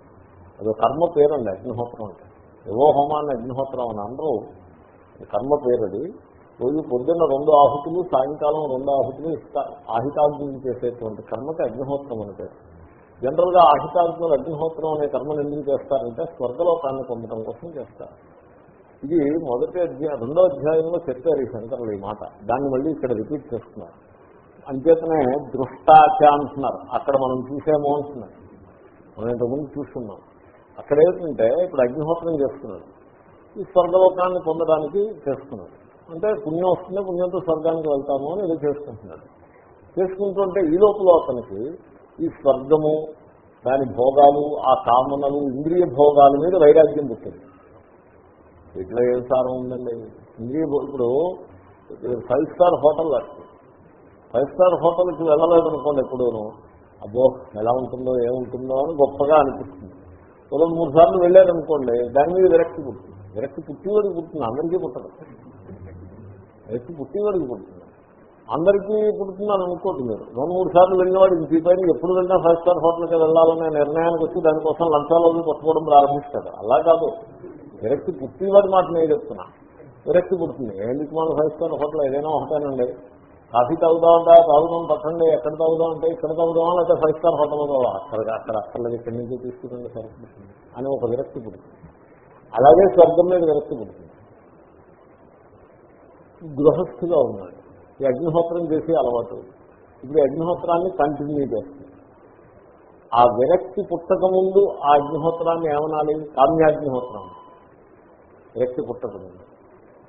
అదో కర్మ పేరండి అగ్నిహోత్రం అంటే. ఏవో హోమాన్ని అగ్నిహోత్రం అని అందరూ కర్మ పేరది. రోజు పొద్దున్న రెండు ఆహుతులు సాయంకాలం రెండు ఆహుతులు ఇస్తారు ఆహితాగ్ని చేసేటువంటి కర్మకి అగ్నిహోత్రం అని పేరు జనరల్గా ఆహితాగ్నులు అగ్నిహోత్రం అనే కర్మను ఎందుకు చేస్తారంటే స్వర్గలోకాన్ని పొందడం కోసం చేస్తారు. ఇది మొదటి అధ్యాయం రెండో అధ్యాయంలో చెప్పారు ఈ శంకరులు ఈ మాట. దాన్ని మళ్ళీ ఇక్కడ రిపీట్ చేస్తున్నారు. అంచేతనే దృష్టాచ అంటున్నారు. అక్కడ మనం చూసేమో అంటున్నారు. మనం ఇంతకుముందు చూస్తున్నాం. అక్కడ ఏమిటంటే ఇప్పుడు అగ్నిహోత్రం చేస్తున్నాడు ఈ స్వర్గలోకాన్ని పొందడానికి చేస్తున్నాడు అంటే పుణ్యం వస్తుంది పుణ్యంతో స్వర్గానికి వెళ్తాము అని ఏదో చేసుకుంటున్నాడు. చేసుకుంటుంటే ఈ లోపల అతనికి ఈ స్వర్గము దాని భోగాలు ఆ కామనలు ఇంద్రియ భోగాల మీద వైరాగ్యం పుట్టింది. ఇట్లా ఏం సారం ఉందండి? ఇంద్రియ భో- ఇప్పుడు ఫైవ్ స్టార్ హోటల్ లాంటి ఫైవ్ స్టార్ హోటల్కి వెళ్ళలేదు అనుకోండి ఎప్పుడూను. అబ్బో ఎలా ఉంటుందో ఏముంటుందో అని గొప్పగా అనిపిస్తుంది. ఒక మూడు సార్లు వెళ్ళారనుకోండి దాని మీద విరక్తి పుట్టింది. విరక్తి పుట్టి పుట్టివాడికి పుట్టింది. అందరికీ పుట్టదు. విరక్తి పుట్టివాడికి పుడుతుంది. అందరికీ పుడుతుందని అనుకోండి మీరు. రెండు మూడు సార్లు వెళ్ళినవాడు ఇంక పైన ఎప్పుడు వెళ్ళినా ఫైవ్ స్టార్ హోటల్కి వెళ్ళాలనే నిర్ణయానికి వచ్చి దానికోసం లంచాలు అవి కొట్టుకోవడం ప్రారంభిస్తాడు. అలా కాదు. విరక్తి పుట్టివాడి మాట నేను చెప్తున్నా. విరక్తి పుడుతుంది. ఎందుకు మనం ఫైవ్ స్టార్ హోటల్ ఏదైనా ఒకటేనండి కాఫీ తాగుదాం అంటే తాగుదాం పట్టండి. ఎక్కడ తాగుదాం అంటే ఇక్కడ తాగుదామా? లేకపోతే ఫైవ్ స్టార్ హోటల్ తాగుదాం అక్కడ అక్కడ అక్కర్లేదు ఇక్కడి నుంచి తీసుకుంటే సరిపడుతుంది అని ఒక విరక్తి పుడుతుంది. అలాగే స్వర్గం మీద విరక్తి పుడుతుంది. గృహస్థిగా ఉన్నాడు. ఈ అగ్నిహోత్రం చేసే అలవాటు. ఇప్పుడు అగ్నిహోత్రాన్ని కంటిన్యూ చేస్తుంది. ఆ విరక్తి పుట్టక ముందు ఆ అగ్నిహోత్రాన్ని ఏమనాలి? కామ్యాగ్నిహోత్రం. విరక్తి పుట్టక ముందు.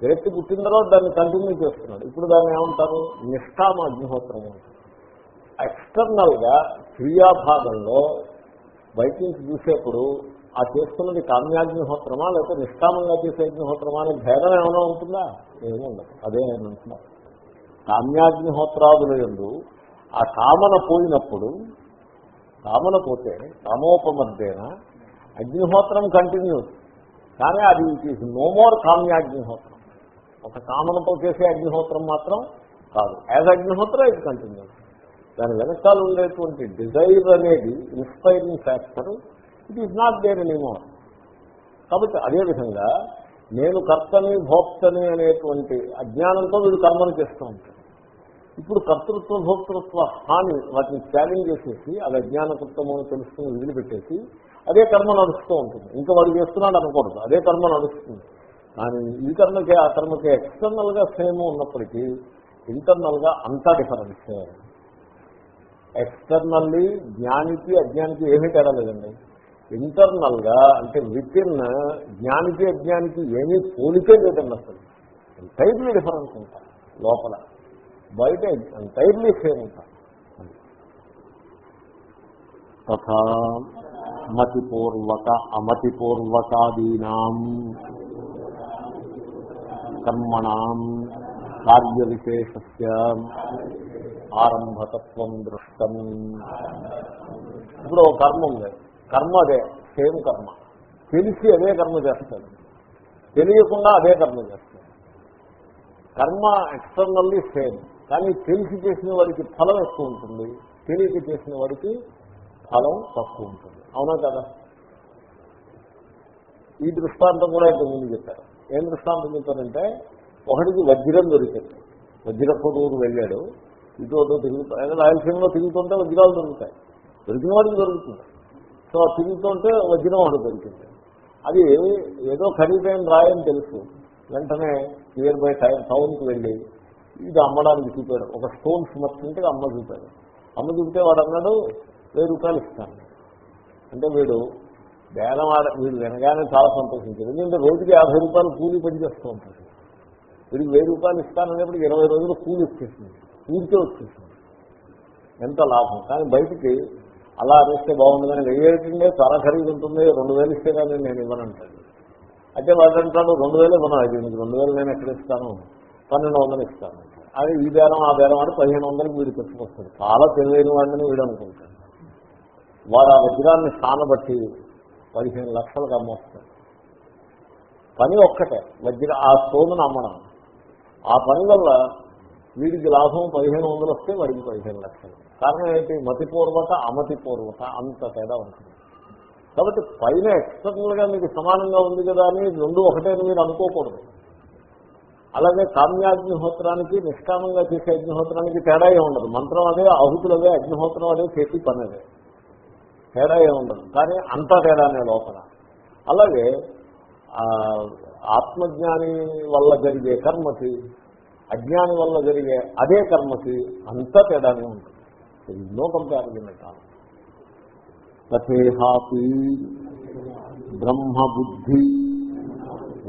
విరక్తి పుట్టిన తర్వాత దాన్ని కంటిన్యూ చేస్తున్నాడు. ఇప్పుడు దాన్ని ఏమంటారు? నిష్కామ అగ్నిహోత్రం అంటారు. ఎక్స్టర్నల్గా క్రియాభాగంలో బయట నుంచి చూసేప్పుడు ఆ చేస్తున్నది కామ్యాగ్నిహోత్రమా లేకపోతే నిష్కామంగా చేసే అగ్నిహోత్రమా అనే భేదం ఏమైనా ఉంటుందా? ఏమీ ఉండదు. అదే నేను అంటున్నాను కామ్యాగ్నిహోత్రాదుల ఎందు ఆ కామన పోయినప్పుడు కామన పోతే కామోపమర్దేన అగ్నిహోత్రం కంటిన్యూస్ కానీ అది ఇట్ ఈస్ నో మోర్ కామ్యాగ్నిహోత్రం. ఒక కామనతో చేసే అగ్నిహోత్రం మాత్రం కాదు. యాజ్ అగ్నిహోత్రం ఇది కంటిన్యూస్ దాని వెనకాల ఉండేటువంటి డిజైర్ అనేది inspiring factor it is not there anymore కాబట్టి అదేవిధంగా నేను కర్తని భోక్తని అనేటువంటి అజ్ఞానంతో వీడు కర్మను చేస్తూ ఉంటాడు. ఇప్పుడు కర్తృత్వ భోక్తృత్వ హాని వాటిని ఛాలెంజ్ చేసేసి అది అజ్ఞానకృతము అని తెలుసుకుని వదిలిపెట్టేసి అదే కర్మ నడుస్తూ ఉంటుంది. ఇంకా వాడు చేస్తున్నాడు అనకూడదు. అదే కర్మ నడుస్తుంది. కానీ ఈ కర్మకే ఆ కర్మకే ఎక్స్టర్నల్గా సేమ్ ఉన్నప్పటికీ ఇంటర్నల్గా అంతా డిఫరెన్స్ ఎక్స్టర్నల్లీ జ్ఞానికి అజ్ఞానికి ఏమీ తేడా లేదండి. ఇంటర్నల్గా అంటే విత్ ఇన్ జ్ఞానికి అజ్ఞానికి ఏమీ పోలికే లేదండి అసలు. ఎంటైర్లీ డిఫరెన్స్ ఉంటాయి లోపల. బయట ఎంటైర్లీ సేమ్ ఉంటాయి. తథా మతిపూర్వక అమతిపూర్వకాదీనాం కర్మణం కార్య విశేష ఆరంభతత్వం దృష్టం. ఇప్పుడు ఒక కర్మ ఉంది. కర్మ అదే సేమ్ కర్మ. తెలిసి అదే కర్మ చేస్తాడు. తెలియకుండా అదే కర్మ చేస్తాడు. కర్మ ఎక్స్టర్నల్లీ సేమ్ కానీ తెలిసి చేసిన వాడికి ఫలం ఎక్కువ ఉంటుంది తెలియక చేసిన వాడికి ఫలం తక్కువ ఉంటుంది. అవునా కదా? ఈ దృష్టాంతం కూడా ఇంత ముందు చెప్పారు. ఏం దృష్టాంతం చెప్పారంటే ఒకటికి వజ్రం దొరికింది. వజ్రపూరు వెళ్ళాడు. ఇటు అటు తిరుగుతాయి రాయలసీమలో తిరుగుతుంటే వజ్రాలు దొరుకుతాయి. దొరికిన వాడికి దొరుకుతుంది. సో తిరుగుతుంటే వజ్రం ఒకటి దొరికింది. అది ఏదో ఖరీదైన రాయని తెలుసు. వెంటనే నియర్ బై టౌన్కి వెళ్ళి ఇది అమ్మడానికి చూపాడు ఒక స్టోన్స్ మర్చింటే అమ్మ చూపాడు అమ్మ చూపితే వాడు అన్నాడు వెయ్యి రూపాయలు ఇస్తాను. అంటే వీడు బేరం ఆడ వీడు వినగానే చాలా సంతోషించారు ఎందుకంటే రోజుకి యాభై రూపాయలు కూలి పనిచేస్తూ ఉంటాడు. వీడికి వెయ్యి రూపాయలు ఇస్తాననేప్పుడు ఇరవై రోజులు కూలి వచ్చేసింది. కూలికే వచ్చేసింది. ఎంత లాభం? కానీ బయటికి అలా అరిస్తే బాగుంటుందని వెయ్యేటండే చాలా ఖరీదు ఉంటుంది రెండు వేలు ఇస్తే కానీ నేను ఇవ్వనంటాను అయితే వాడు అంటాడు రెండు వేలు ఇవ్వను అది నీకు రెండు వేలు నేను ఎక్కడ ఇస్తాను? పన్నెండు వందలు ఇస్తాను. అది ఈ బేరం ఆ బేరం అంటే పదిహేను వందలకి వీడు పెట్టుకొస్తాడు. చాలా తెలివైన వాడిని వీడు అనుకుంటాడు. వాడు ఆ విగ్రహాన్ని స్థానబట్టి పదిహేను లక్షలకు అమ్మొస్తాడు. పని ఒక్కటే వజ్ర ఆ స్టోన్ను అమ్మడం. ఆ పని వల్ల వీడికి లాభం పదిహేను వందలు వస్తే వాడికి పదిహేను లక్షలు. కారణం ఏంటి? మతిపూర్వక అమతిపూర్వక అంత తేడా ఉంటుంది. కాబట్టి పైన ఎక్స్టర్నల్గా మీకు సమానంగా ఉంది కదా అని రెండు ఒకటే మీరు అనుకోకూడదు. అలాగే కామ్యాగ్నిహోత్రానికి నిష్కామంగా చేసే అగ్నిహోత్రానికి తేడా ఏ ఉండదు. మంత్రం అదే ఆహుతులు అదే అగ్నిహోత్రం అదే చేసి పని అదే. తేడా ఏ ఉండదు. కానీ అంతా తేడానే లోపల. అలాగే ఆత్మజ్ఞాని వల్ల జరిగే కర్మకి అజ్ఞాని వల్ల జరిగే అదే కర్మకి అంతా తేడానే ఉంటుంది. నో కంపారిజన్ కాదు. తథేహాపి బ్రహ్మబుద్ధి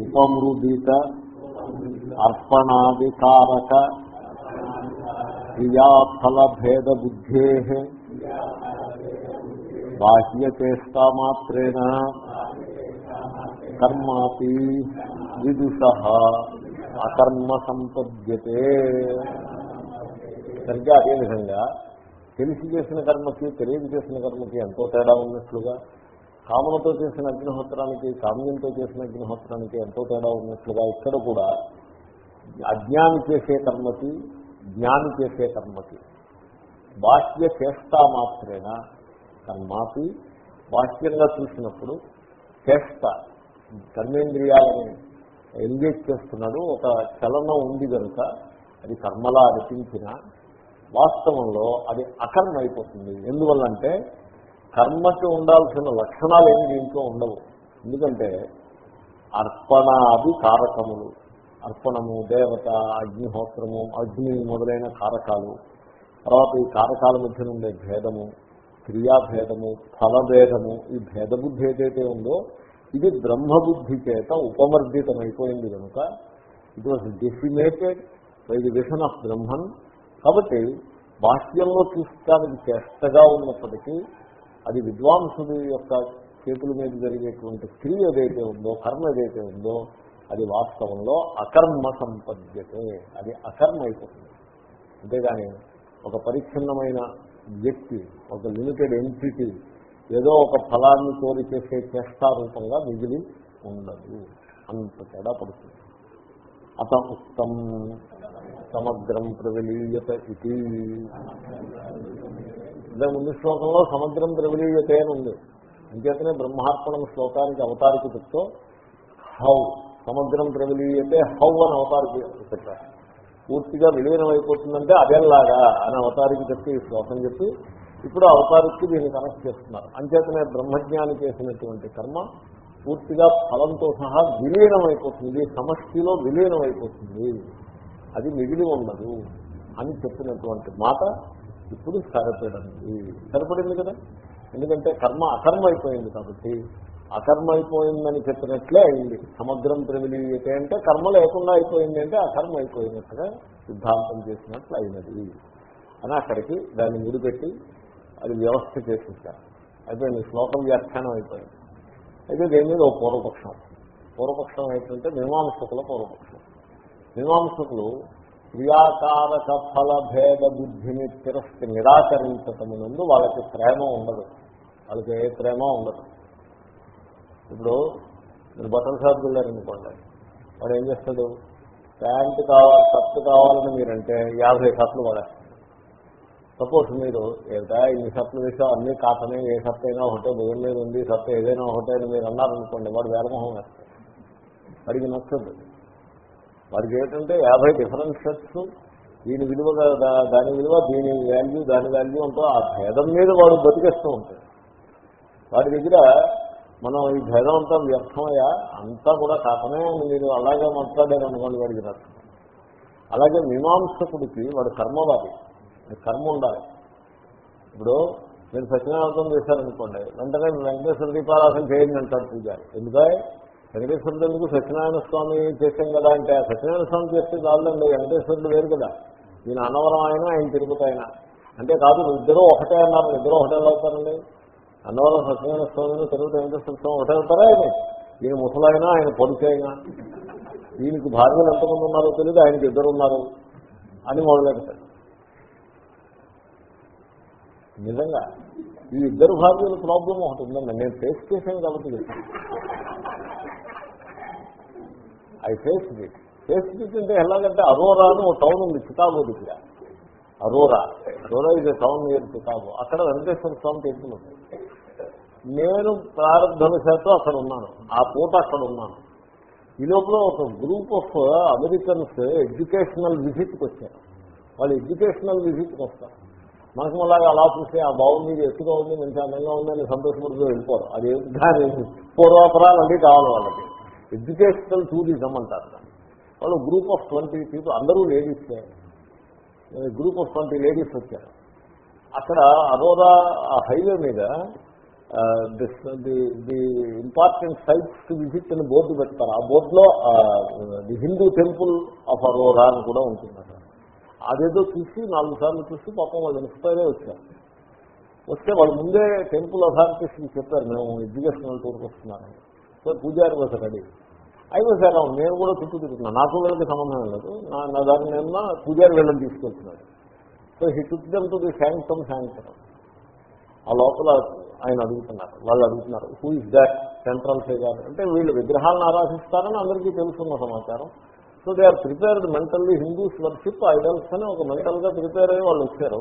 ఉపమృదిత అర్పణాధికారక క్రియాఫల బుద్ధే బాహ్యచేష్టామాత్రేణ కర్మాపి విదుష అకర్మ సంపద్యతే సరిగ్గా అదేవిధంగా తెలిసి చేసిన కర్మకి తెలియదు చేసిన కర్మకి ఎంతో తేడా ఉన్నట్లుగా కామనతో చేసిన అగ్నిహోత్రానికి కామ్యంతో చేసిన అగ్నిహోత్రానికి ఎంతో తేడా ఉన్నట్లుగా ఇక్కడ కూడా అజ్ఞాని చేసే కర్మకి జ్ఞాని చేసే కర్మకి బాహ్య చేష్టా మాత్రేనా కర్మాపి బాహ్యంగా చూసినప్పుడు చేష్ట కర్మేంద్రియాలని ఎంగేజ్ చేస్తున్నాడు. ఒక చలనం ఉంది కనుక అది కర్మలా అనిపించిన వాస్తవంలో అది అకర్మ అయిపోతుంది ఎందువల్లంటే కర్మకి ఉండాల్సిన లక్షణాలు ఏమి దీంట్లో ఉండవు. ఎందుకంటే అర్పణాది కారకములు అర్పణము దేవత అగ్నిహోత్రము అగ్ని మొదలైన కారకాలు తర్వాత ఈ కారకాల మధ్య ఉండే భేదము క్రియాభేదము ఫలభేదము ఈ భేదబుద్ధి ఏదైతే ఉందో ఇది బ్రహ్మబుద్ధి చేత ఉపమర్జితమైపోయింది కనుక it was decimated by the vision of Brahman కాబట్టి బాహ్యంలో చూస్తానికి చేష్టగా ఉన్నప్పటికీ అది విద్వాంసుడి యొక్క చేతుల మీద జరిగేటువంటి క్రియ ఏదైతే ఉందో కర్మ ఏదైతే ఉందో అది వాస్తవంలో అకర్మ సంపద్యతే. అది అకర్మ అయిపోతుంది. అంతేగాని ఒక పరిచ్ఛిన్నమైన వ్యక్తి ఒక లిమిటెడ్ ఎంటిటీ ఏదో ఒక ఫలాన్ని కోరి చేసే చేష్టారూపంగా మిగిలి ఉండదు. అంత తేడా పడుతుంది. అత ఉత్తం సమగ్రం ప్రవిలీయత ఇది. ఇదే ముందు శ్లోకంలో సమగ్రం ప్రవిలీయతే అని ఉంది. అంచేతనే బ్రహ్మార్పణం శ్లోకానికి అవతారికి చెప్తూ హౌ సముద్రం ప్రవిలీయతే హౌ అని అవతారికి చెప్పారు. పూర్తిగా విలీనం అయిపోతుందంటే అదేలాగా అని అవతారికి చెప్పి ఈ శ్లోకం చెప్పి ఇప్పుడు అవతారికి దీన్ని కనెక్ట్ చేస్తున్నారు. అంచేతనే బ్రహ్మజ్ఞాని చేసినటువంటి కర్మ పూర్తిగా ఫలంతో సహా విలీనం అయిపోతుంది సమష్టిలో విలీనం అయిపోతుంది అది మిగిలి ఉండదు అని చెప్పినటువంటి మాట ఇప్పుడు సరిపడింది. సరిపడింది కదా? ఎందుకంటే కర్మ అకర్మ అయిపోయింది కాబట్టి అకర్మ అయిపోయిందని చెప్పినట్లే అయింది. సమగ్రం ప్రవిలీయతే అంటే కర్మ లేకుండా అయిపోయింది అంటే అకర్మ అయిపోయినట్టుగా సిద్ధాంతం చేసినట్లు అయినది. అని అక్కడికి దాన్ని ముడిపెట్టి అది వ్యవస్థ చేసేసారు. అయిపోయింది. శ్లోకం వ్యాఖ్యానం అయిపోయింది. అయితే దీని మీద ఒక పూర్వపక్షం. పూర్వపక్షం ఏంటంటే మీమాంసకుల పూర్వపక్షం. మీమాంసకులు క్రియాకారక ఫల భేద బుద్ధిని తిరస్క నిరాకరించటమునందు వాళ్ళకి ప్రేమ ఉండదు. వాళ్ళకి ఏ ప్రేమ ఉండదు. ఇప్పుడు మీరు బట్టల షాప్కి వెళ్ళారనుకోండి వాడు ఏం చేస్తాడు? ప్యాంట్ కావాలి షర్ట్ కావాలని మీరంటే యాభై షర్ట్లు పడేస్తారు. సపోజ్ మీరు ఏదా ఇన్ని షర్ట్లు వేసా అన్ని కాటనే ఏ షర్ట్ అయినా ఒకటే భుజం మీద ఉంది షర్ట్ ఏదైనా ఒకటే అని మీరు అన్నారనుకోండి వాడు వేలమోహం వేస్తారు వాడికి నచ్చదు. వాడికి ఏంటంటే యాభై డిఫరెన్సెస్ దీని విలువ దా- దాని విలువ దీని వాల్యూ దాని వాల్యూ అంటూ ఆ భేదం మీద వాడు బతికేస్తూ ఉంటాడు. వాడి దగ్గర మనం ఈ భేదం అంతా వ్యర్థమయ్యా అంతా కూడా కాకనే అని మీరు అలాగే మాట్లాడారు అనుకోండి వాడికి నచ్చదు. అలాగే మీమాంసకుడికి వాడు కర్మవాది. కర్మ ఉండాలి. ఇప్పుడు మీరు సత్యనారాయణ చేశారనుకోండి వెంటనే వెంకటేశ్వర దీపారాధన చేయండి అంటారు పూజారి. ఎందుకంటే వెంకటేశ్వరుడు ఎందుకు సత్యనారాయణ స్వామి చేశాం కదా అంటే ఆ సత్యనారాయణ స్వామి చేస్తే చాలండి వెంకటేశ్వరుడు వేరు కదా. ఈయన అన్నవరం ఆయన ఆయన తిరుపతి ఆయన అంటే కాదు ఇద్దరు ఒకటే అన్నారు ఇద్దరు ఒకటే ఎలా అవుతారండి. అన్నవరం సత్యనారాయణ స్వామిని తిరుపతి వెంకటేశ్వర స్వామి ఒకటే అవుతారా ఆయన? ఈయన ముసలైనా ఆయన పొడిచైనా ఈయనకి భార్యలు ఎంతమంది ఉన్నారో తెలియదు ఆయనకి ఇద్దరు ఉన్నారు అని మొదలెడతాడు నిజంగా ఈ ఇద్దరు భార్యల ప్రాబ్లం ఒకటి ఉందండి. నేను ఫేస్ చేశాను కాబట్టి చెప్తాను I face it face it అంటే ఎలాగంటే అరోరా అని ఒక టౌన్ ఉంది చికాగో దగ్గర. అరోరా. అరోరా ఇది టౌన్ నియర్ చికాగో. అక్కడ వెంకటేశ్వర స్వామి టెంపుల్ ఉంది. నేను ప్రారంభవశాత్తు అక్కడ ఉన్నాను. ఆ పూట అక్కడ ఉన్నాను. ఈ లోపల ఒక గ్రూప్ ఆఫ్ అమెరికన్స్ ఎడ్యుకేషనల్ విజిట్కి వచ్చారు. వాళ్ళు ఎడ్యుకేషనల్ విజిట్కి వస్తారు. మనకు అలాగే అలా చూస్తే ఆ బాగుంది ఎత్తుగా ఉంది మంచి అందంగా ఉంది అని సంతోషపడుతూ వెళ్ళిపోరు. అది దాని పూర్వాపరాలు అన్నీ కావాలి వాళ్ళకి. ఎడ్యుకేషనల్ టూరిజం అంటారు వాళ్ళు గ్రూప్ ఆఫ్ ట్వంటీ పీపుల్ అందరూ ladies group of twenty ladies వచ్చారు. అక్కడ అరోరా ఆ హైవే మీద the the important sites to visit అని బోర్డు పెడతారు. ఆ బోర్డులో the Hindu temple of Aurora అని కూడా ఉంటుంది అక్కడ అదేదో చూసి నాలుగు సార్లు చూసి పాపం వాళ్ళు ఇన్స్పైర్ వచ్చారు. వస్తే వాళ్ళు ముందే టెంపుల్ అథారిటీస్కి చెప్పారు మేము ఎడ్యుకేషనల్ టూర్కి వస్తున్నారని సో పూజారి వాజ్ రెడీ. అయితే సార్ నేను కూడా చుట్టూ తిరుగుతున్నాను నాకు వీళ్ళకి సంబంధం లేదు. నా నా నేను పూజారి వెళ్ళని తీసుకెళ్తున్నాడు so he took them to the ఆ లోపల ఆయన అడుగుతున్నారు వాళ్ళు అడుగుతున్నారు who is that central figure అంటే వీళ్ళు విగ్రహాలను ఆరాధిస్తారని అందరికీ తెలుసున్న సమాచారం. So they are prepared mentally Hindus worship idols అని ఒక మెంటల్గా ప్రిపేర్ అయ్యి వాళ్ళు వచ్చారు.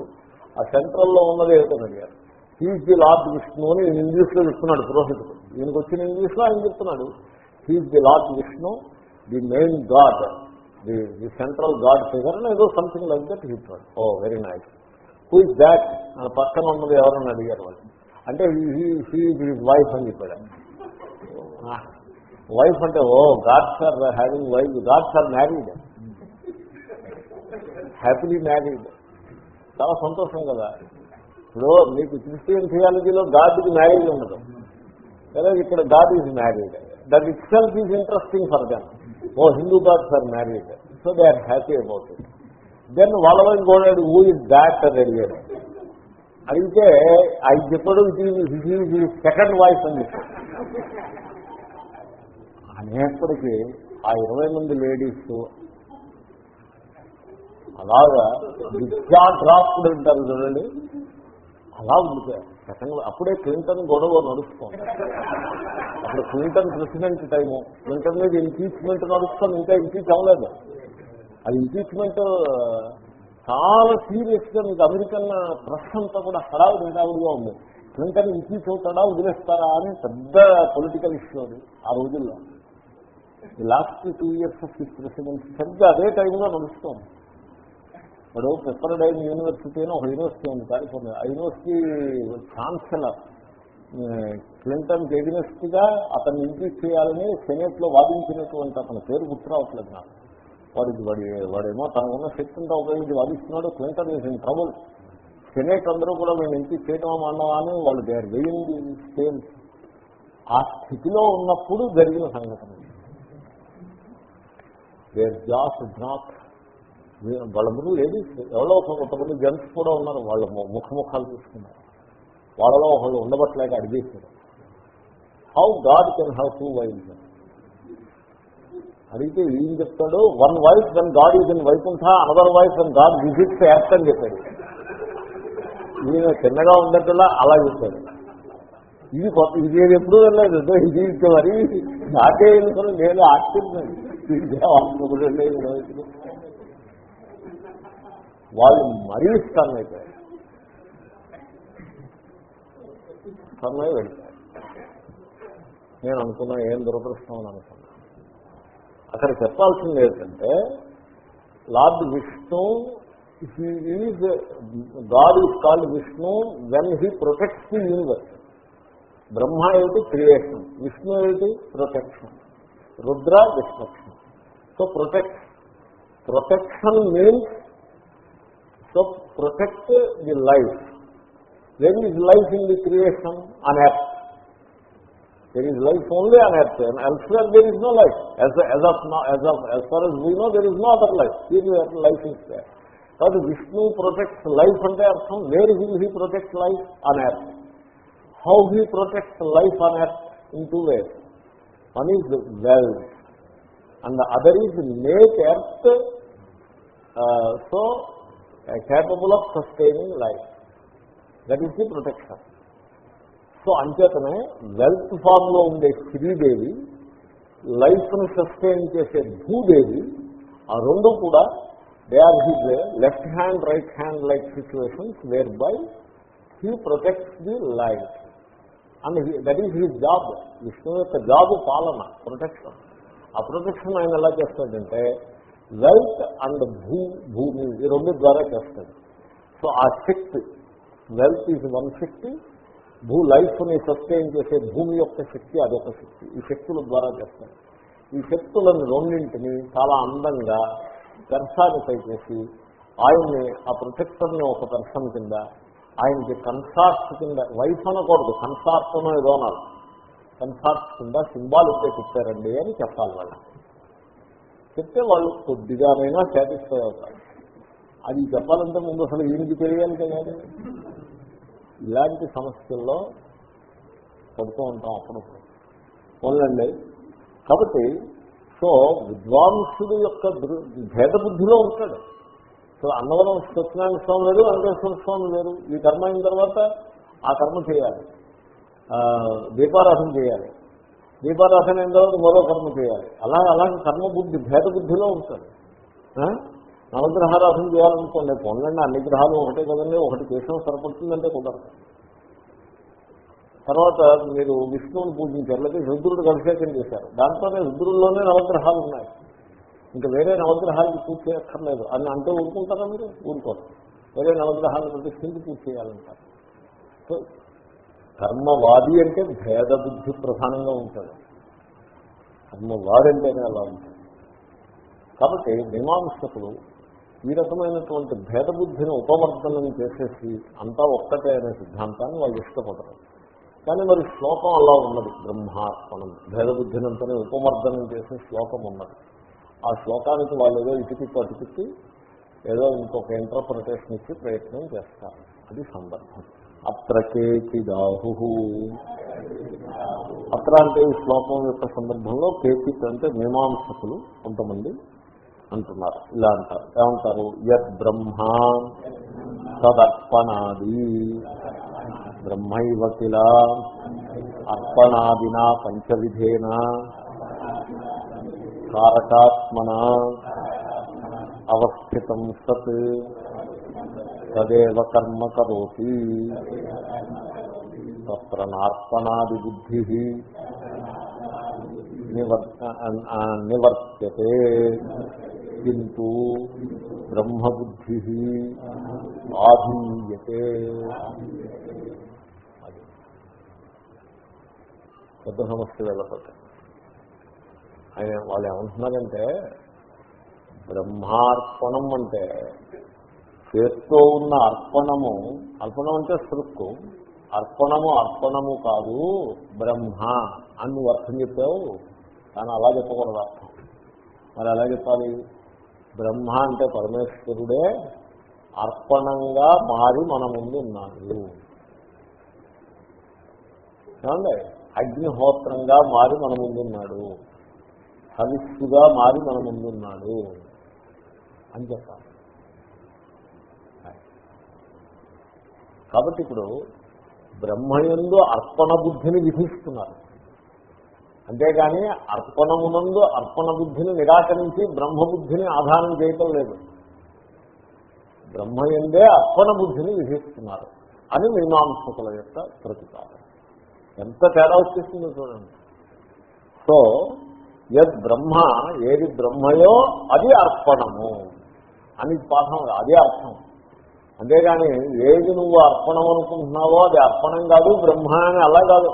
ఆ సెంట్రల్లో ఉన్నది ఏమిటని అడిగారు. హీజ్ ది లార్డ్ విష్ణు అని ఇంగ్లీష్లో చెప్తున్నాడు పురోహితుడు. ఈయనకు వచ్చిన ఇంగ్లీష్లో ఆయన చెప్తున్నాడు. He's the lord Vishnu the main god the the central god figure అని ఏదో సంథింగ్ లైక్ దట్ చెప్పాడు. ఓ very nice. Who is that? అని పక్కన ఉన్నది ఎవరని అడిగారు వాళ్ళు. అంటే వైఫ్ అని చెప్పాడు. వైఫ్ అంటే ఓ gods are having wife gods are married happily married చాలా సంతోషం కదా. ఇప్పుడు మీకు క్రిస్టియన్ థియాలజీలో గాడ్కి మ్యారేజ్ ఉండదు. కదా ఇక్కడ God is married that itself is interesting for then oh Hindu gods are married so they are happy about it then వాళ్ళలో ఇంకోటి ఊ ఇస్ దాట్ అని అడిగాడు. అడిగితే ఆయన చెప్పాడు సెకండ్ వాయిస్ అని చెప్పాడు. అనేప్పటికీ ఆ ఇరవై మంది లేడీస్ అలాగా విద్యా డ్రాప్డ్ అంటారు చూడండి. అలా ఉంది సెకండ్ అప్పుడే క్లింటన్ గొడవ నడుస్తుంది. అప్పుడు క్లింటన్ ప్రెసిడెంట్ టైము. క్లింటన్ మీద ఇంపీచ్మెంట్ నడుస్తుంది ఇంకా ఇంపీచ్ అవ్వలేదు. అది ఇంపీచ్మెంట్ చాలా సీరియస్గా మీకు అమెరికన్ ప్రెస్ అంతా కూడా హడావుడి హడావుడిగా ఉంది. క్లింటన్ ఇంపీచ్ అవుతాడా వదిలేస్తారా అని పెద్ద పొలిటికల్ ఇష్యూ అది ఆ రోజుల్లో. Last two years of his presidency సరిగ్గా అదే టైంలో నడుస్తుంది. ఇప్పుడు పెప్పర్డైన్ యూనివర్సిటీ అని ఒక యూనివర్సిటీ ఉంది కాలిఫోర్నియా. ఆ యూనివర్సిటీ ఛాన్సలర్ క్లింటన్ ఎగ్నెస్ట్గా అతన్ని ఇంపీచ్ చేయాలని సెనేట్లో వాదించినటువంటి అతని పేరు గుర్తురావట్లేదు నాకు. వాడికి వాడి వాడేమో తన ఉన్న శక్తింతా ఉపయోగించి వాదిస్తున్నాడు Clinton is in trouble. Senate అందరూ కూడా మేము ఇంపీచ్ చేయడం అన్నావా అని వాళ్ళు దే ఆర్ సేమ్. ఆ స్థితిలో ఉన్నప్పుడు జరిగిన సంఘటన. దేర్ జాస్ డ్రాప్ వాళ్ళ ముందు లేడీస్ ఎవరో ఒక కొంతమంది జెంట్స్ కూడా ఉన్నారు వాళ్ళ ముఖముఖాలు చూసుకున్నారు. వాళ్ళలో ఒకళ్ళు ఉండబట్టలేక అడిగేశారు. How God can have two wife అడిగితే ఏం చెప్తాడు? One wife then God is in Vaikuntha another wife and God visits act అని చెప్పాడు. ఈయన చిన్నగా ఉన్నట్టులా అలా చెప్పాడు. ఇది ఇది నేను ఎప్పుడూ వెళ్ళలేదు ఏదో ఇది ఇంకా మరి నాకే ఎందుకని నేను ఆశ్చర్యం వాళ్ళు మరీ స్టన్ అయిపోయారు. స్టన్ అయి నేను అనుకున్నా ఏం దురదృష్టం అని అనుకున్నా. అక్కడ చెప్పాల్సింది ఏంటంటే lord Vishnu god is called Vishnu when he protects the universe. Brahma ఏమిటి క్రియేషన్ విష్ణు ఏమిటి protection Rudra destruction. So protect protection means so protect the life. Where is life in the creation on earth there is life only on earth elsewhere there is no life as of now now of of far as we know there there no other life life. Life is is కాబట్టి Vishnu protects life అంటే అర్థం where will he protect life on earth how he protects life on earth in two ways one is well and the other is make earth uh, so uh, capable of sustaining life. That is the protection. So అంచేతనే wealth ఫామ్లో ఉండే శ్రీదేవి లైఫ్ను sustain చేసే భూదేవి ఆ రెండు కూడా they are his left hand right hand like situations where by he protects the life and that is his job Vishnu యొక్క job పాలన ప్రొటెక్షన్ ఆ ప్రొటెక్షన్ ఆయన ఎలా చేస్తాడంటే వెల్త్ అండ్ భూ భూమి ఈ రెండు ద్వారా చేస్తాడు. సో ఆ శక్తి వెల్త్ ఈజ్ వన్ శక్తి భూ లైఫ్ని సస్టైన్ చేసే భూమి యొక్క శక్తి అదొక శక్తి. ఈ శక్తుల ద్వారా చేస్తాడు. ఈ శక్తులను రెండింటిని చాలా అందంగా పెర్సానిఫై చేసి ఆయన్ని ఆ ప్రొటెక్టర్ని ఒక పెర్సన్ కింద ఆయనకి కన్సార్ట్ కింద వైఫ్ అనకూడదు కన్సార్ట్ అనో ఏదో అనాలి కన్సార్ట్ కింద సింబాలిక్గా చెప్పారండి అని చెప్పాలి వాళ్ళు. చెప్తే వాళ్ళు కొద్దిగానైనా సాటిస్ఫై అవుతారు. అది చెప్పాలంటే ముందు అసలు ఈయనకి తెలియాలి కదా. ఇలాంటి సమస్యల్లో పడుతూ ఉంటాం అప్పుడప్పుడు. పోలండి కాబట్టి సో విద్వాంసుడు యొక్క భేద బుద్ధిలో ఉంటాడు. సో అన్నవరం సత్యనారాయణ స్వామి లేదు వెంకటేశ్వర స్వామి లేరు. ఈ కర్మ అయిన తర్వాత ఆ కర్మ చేయాలి. దీపారాధన చేయాలి. దీపారాధన అయిన తర్వాత మరో కర్మ చేయాలి. అలా అలాంటి కర్మ బుద్ధి భేద బుద్ధిలో ఉంటుంది నవగ్రహారాధన చేయాలనుకోండి పొందండి అన్ని గ్రహాలు ఒకటే కదండి ఒకటి దేశం సరిపడుతుందంటే కుదరదు. తర్వాత మీరు విష్ణువుని పూజించారు లేదా రుద్రుడు అభిషేకం చేశారు. దాంట్లోనే రుద్రుల్లోనే నవగ్రహాలు ఉన్నాయి. ఇంకా వేరే నవగ్రహాలకి పూర్తి చేయక్కర్లేదు. అని అంటే ఊరుకుంటారా మీరు? ఊరుకోరు. వేరే నవగ్రహాలను ప్రతిష్ఠించి పూజ చేయాలంటారు. సో కర్మవాది అంటే భేద బుద్ధి ప్రధానంగా ఉంటాడు కర్మవాది అంటేనే అలా ఉంటుంది. కాబట్టి మీమాంసకులు ఈ రకమైనటువంటి భేద బుద్ధిని ఉపమర్దనం చేసేసి అంతా ఒక్కటే అనే సిద్ధాంతాన్ని వాళ్ళు ఇష్టపడరు. కానీ మరి శ్లోకం అలా ఉన్నది. బ్రహ్మార్పణం. భేద బుద్ధినంతనే ఉపమర్దనం చేసే శ్లోకం ఉన్నది. ఆ శ్లోకానికి వాళ్ళు ఏదో ఇటుకి అటుకి ఏదో ఇంకొక ఇంటర్ప్రిటేషన్ ఇచ్చి ప్రయత్నం చేస్తారు. అది సందర్భం. అత్ర కేచిదాహు అత్ర అంటే ఈ శ్లోకం యొక్క సందర్భంలో కేచిత్ అంటే మీమాంసకులు కొంతమంది అంటున్నారు. ఇలా అంటారు. ఏమంటారు? యద్ బ్రహ్మ తదర్పణాది. బ్రహ్మైవ కిల. అర్పణాదినా పంచవిధేన. కారకాత్మన అవస్థితం సత్ తదేవ కర్మ కరోతి తత్ర నార్పణాది బుద్ధి నివర్త్యతే కింటూ బ్రహ్మబుద్ధి ఆధీయతే. పెద్ద సమస్య వెళ్ళబట్టారు ఆయన వాళ్ళు ఏమంటున్నారంటే బ్రహ్మార్పణం అంటే చేస్తూ ఉన్న అర్పణము అర్పణం అంటే సృక్కు అర్పణము అర్పణము కాదు బ్రహ్మ అని నువ్వు అర్థం చెప్పావు. కానీ అలా చెప్పకూడదు అర్థం. మరి ఎలా చెప్పాలి? బ్రహ్మ అంటే పరమేశ్వరుడే అర్పణంగా మారి మన ముందు ఉన్నాడు. ఏమండి? అగ్నిహోత్రంగా మారి మన ముందున్నాడు హవిస్సుగా మారి మన ముందున్నాడు అని చెప్పాలి. కాబట్టి ఇప్పుడు బ్రహ్మయందు అర్పణ బుద్ధిని విధిస్తున్నారు. అంతేగాని అర్పణమునందు అర్పణ బుద్ధిని నిరాకరించి బ్రహ్మబుద్ధిని ఆధారం చేయటం లేదు. బ్రహ్మయందే అర్పణ బుద్ధిని విధిస్తున్నారు అని మీమాంసకుల యొక్క ప్రతిపాదన. ఎంత తేడా వచ్చేసిందో చూడండి. సో యద్ బ్రహ్మ ఏది బ్రహ్మయో అది అర్పణము అని పాఠం అదే అర్థం. అంతేగాని ఏది నువ్వు అర్పణం అనుకుంటున్నావో అది అర్పణం కాదు బ్రహ్మ అని అలా కాదు.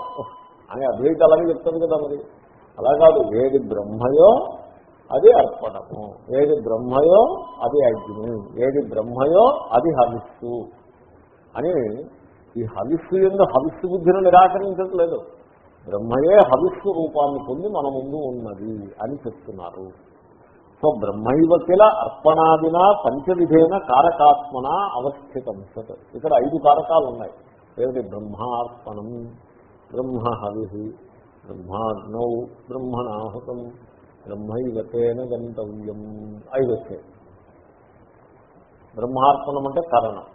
అని అద్వైత అలాగే చెప్తాను కదా మరి. అలా కాదు ఏది బ్రహ్మయో అది అర్పణము ఏది బ్రహ్మయో అది అగ్ని ఏది బ్రహ్మయో అది హవిస్సు అని ఈ హవిస్సు ఎందు హవిస్సు బుద్ధిని నిరాకరించట్లేదు. బ్రహ్మయే హవిస్సు రూపాన్ని పొంది మన ముందు ఉన్నది అని చెప్తున్నారు. సో బ్రహ్మైవ కిల అర్పణాదిన పంచవిధేన కారకాత్మన అవస్థితం సత్. ఇక్కడ ఐదు కారకాలు ఉన్నాయి ఏమిటి? బ్రహ్మార్పణం బ్రహ్మ హవి బ్రహ్మాగ్నౌ బ్రహ్మణాహుతం బ్రహ్మైవతేన గంతవ్యం ఐదు వచ్చాయి. బ్రహ్మార్పణం అంటే కరణం.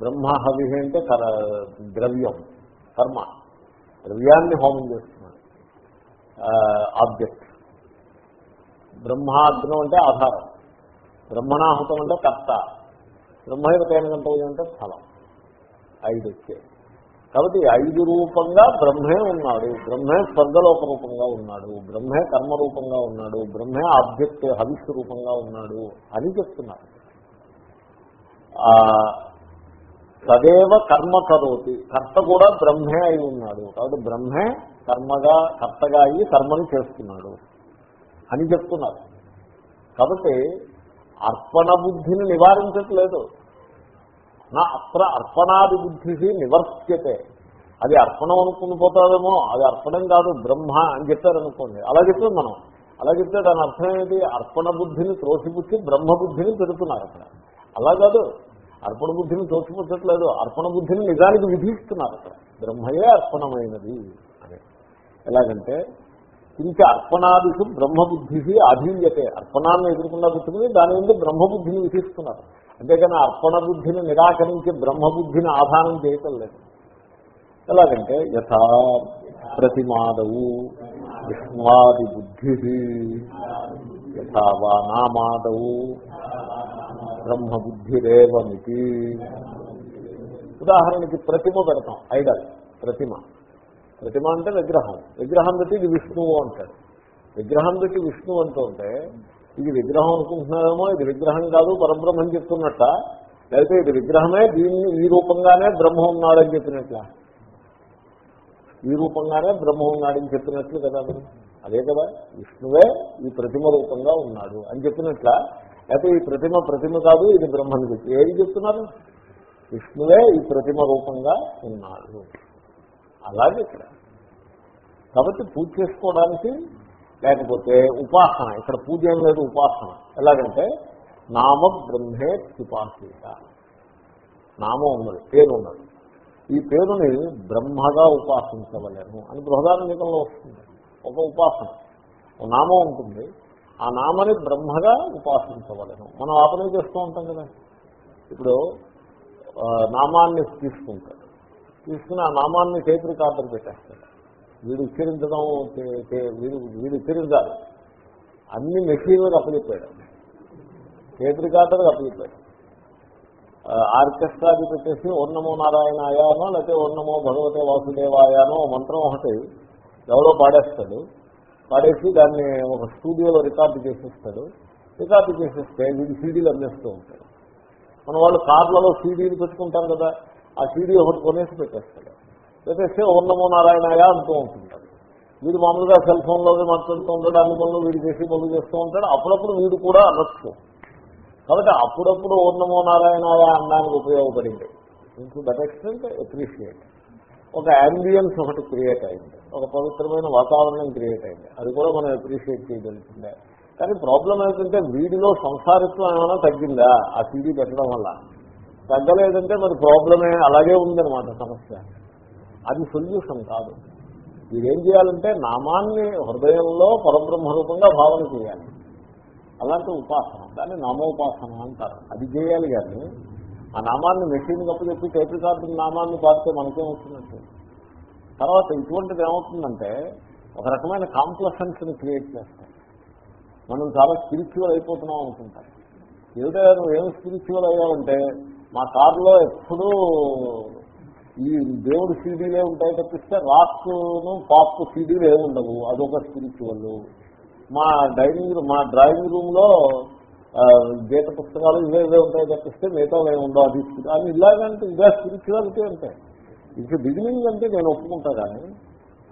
బ్రహ్మ హవి అంటే కర ద్రవ్యం కర్మ. ద్రవ్యాన్ని హోమం చేస్తున్నాడు. ఆబ్జెక్ట్. బ్రహ్మాగ్నం అంటే ఆధారం. బ్రహ్మణాహుతం అంటే కర్త. బ్రహ్మైవతైన గంటవ్యం అంటే స్థలం. ఐదు వచ్చే. కాబట్టి ఐదు రూపంగా బ్రహ్మే ఉన్నాడు. బ్రహ్మే స్వర్గలోక రూపంగా ఉన్నాడు. బ్రహ్మే కర్మ రూపంగా ఉన్నాడు. బ్రహ్మే ఆబ్జెక్ట్ హవిస్సు రూపంగా ఉన్నాడు అని చెప్తున్నారు. తదేవ కర్మ కరోతి. కర్త కూడా బ్రహ్మే అయి ఉన్నాడు. కాబట్టి బ్రహ్మే కర్మగా కర్తగా అయ్యి కర్మని చేస్తున్నాడు అని చెప్తున్నారు. కాబట్టి అర్పణ బుద్ధిని నివారించట్లేదు. నా అత్ర అర్పణాది బుద్ధి నివర్త్యతే. అది అర్పణం అనుకుని పోతాదేమో అది అర్పణం కాదు బ్రహ్మ అని చెప్పారనుకోండి. అలా చెప్పాం మనం. అలా చెప్తే దాని అర్థం ఏంటి అర్పణ బుద్ధిని త్రోసిపుచ్చి బ్రహ్మ బుద్ధిని పెడుతున్నారు అక్కడ. అలా కాదు. అర్పణ బుద్ధిని తోచిపుచ్చట్లేదు. అర్పణ బుద్ధిని నిజానికి విధిస్తున్నారు అక్కడ. బ్రహ్మయే అర్పణమైనది అని. ఎలాగంటే ఇంక అర్పణాదిషు బ్రహ్మబుద్ధి అధీయతే. అర్పణాన్ని ఎదుర్కొన్నా పెట్టుకుని దాని నుండి బ్రహ్మబుద్ధిని విధిస్తున్నారు. అంతేకాని అర్పణ బుద్ధిని నిరాకరించి బ్రహ్మబుద్ధిని ఆధారం చేయటం లేదు. ఎలాగంటే యథా ప్రతిమాదవు విష్ణువాది బుద్ధి యథావా నామాదవు బ్రహ్మబుద్ధిరేవమితి. ఉదాహరణకి ప్రతిమ పెడతాం ఐడల్ ప్రతిమ. ప్రతిమ అంటే విగ్రహం. విగ్రహం పెట్టి ఇది విష్ణువు అంటాడు. విగ్రహం పెట్టి విష్ణువు అంటూ ఉంటే ఇది విగ్రహం అనుకుంటున్నారేమో ఇది విగ్రహం కాదు పరబ్రహ్మం చెప్తున్నట్ట. లేకపోతే ఇది విగ్రహమే దీన్ని ఈ రూపంగానే బ్రహ్మ ఉన్నాడని చెప్పినట్ల. ఈ రూపంగానే బ్రహ్మ ఉన్నాడని చెప్పినట్లు కదా అదే కదా విష్ణువే ఈ ప్రతిమ రూపంగా ఉన్నాడు అని చెప్పినట్ల. అయితే ఈ ప్రతిమ ప్రతిమ కాదు ఇది బ్రహ్మని చెప్పి ఏది చెప్తున్నారు? విష్ణువే ఈ ప్రతిమ రూపంగా ఉన్నాడు అలాగే ఇక్కడ. కాబట్టి పూజ చేసుకోవడానికి లేకపోతే ఉపాసన ఇక్కడ పూజ ఏం లేదు ఉపాసన. ఎలాగంటే నామ బ్రహ్మే ఉపాసీత నామం ఉన్నది పేరు ఉన్నది. ఈ పేరుని బ్రహ్మగా ఉపాసించవలేము అని బృహదారంలో వస్తుంది. ఒక ఉపాసన. ఒక నామం ఉంటుంది. ఆ నామని బ్రహ్మగా ఉపాసించవలను. మనం ఆపనే చేస్తూ ఉంటాం కదా. ఇప్పుడు నామాన్ని తీసుకుంటాడు. తీసుకుని ఆ నామాన్ని టేప్ రికార్డర్ పెట్టేస్తాడు. వీడు ఉచ్చరించడం వీడు వీడు ఉచ్చరించాలి. అన్ని మెటీరియల్ అప్పచెప్పాడు టేప్ రికార్డర్ ఆర్కెస్ట్రా ఆర్కెస్ట్రాది పెట్టేసి ఓర్ణమో నారాయణాయానో లేకపోతే ఓర్ణమో భగవతే వాసుదేవాయానో మంత్రం ఒకటి ఎవరో పాడేస్తాడు. పాడేసి దాన్ని ఒక స్టూడియోలో రికార్డు చేసేస్తాడు రికార్డు చేసేస్తే వీడు సీడీలు అందిస్తూ ఉంటాడు మన వాళ్ళు కార్లలో సీడీలు పెట్టుకుంటారు కదా ఆ సీడీ ఒకటి కొనేసి పెట్టేస్తాడు పెట్టేస్తే ఓర్ణమో నారాయణాయ అంటూ ఉంటుంటాడు వీడు మామూలుగా సెల్ ఫోన్లోనే మాట్లాడుతూ ఉంటాడు అన్ని పనులు వీడు చేసి పనులు చేస్తూ ఉంటాడు. అప్పుడప్పుడు వీడు కూడా అనొచ్చు కాబట్టి అప్పుడప్పుడు ఓర్ణమో నారాయణాయ అనడానికి ఉపయోగపడింది. ఇంకూ దట్ ఎక్స్టెంట్ అప్రిషియేట్. ఒక అంబియన్స్ ఒకటి క్రియేట్ అయింది. ఒక పవిత్రమైన వాతావరణం క్రియేట్ అయింది. అది కూడా మనం అప్రిషియేట్ చేయగలుగుతుంది కానీ ప్రాబ్లం ఏంటంటే వీడిలో సంసారిత్వం ఏమైనా తగ్గిందా? ఆ సీడీ పెట్టడం వల్ల. తగ్గలేదంటే మరి ప్రాబ్లమే అలాగే ఉందన్నమాట సమస్య. అది సొల్యూషన్ కాదు. ఇదేం చేయాలంటే నామాన్ని హృదయంలో పరబ్రహ్మ రూపంగా భావన చేయాలి. అలాంటి ఉపాసన. దాన్ని నామోపాసన అంటారు. అది చేయాలి కానీ ఆ నామాన్ని మెషిన్ చెప్పి టైప్ కార్డు నామాన్ని పాడితే మనకేం వస్తున్నట్టు తర్వాత ఇటువంటిది ఏమవుతుందంటే ఒక రకమైన కాంప్లసెన్స్ని క్రియేట్ చేస్తాం మనం చాలా స్పిరిచువల్ అయిపోతున్నాం అనుకుంటాం. ఏదో నువ్వు ఏం స్పిరిచువల్ అయ్యావంటే మా కారులో ఎప్పుడూ ఈ దేవుడు సీడీలే ఉంటాయి తప్పిస్తే రాక్ను పాప్ సీడీలు ఏమి ఉండవు. అదొక స్పిరిచువల్ మా డైనింగ్ మా డ్రాయింగ్ రూమ్లో గీత పుస్తకాలు ఇవే ఇవే ఉంటాయి తప్పిస్తే మిగతా ఏమి ఉండవు. అది అని ఇలాగంటే ఇదే స్పిరిచువాలిటీ ఉంటాయి ఇంకా బిగినింగ్ అంటే నేను ఒప్పుకుంటా కానీ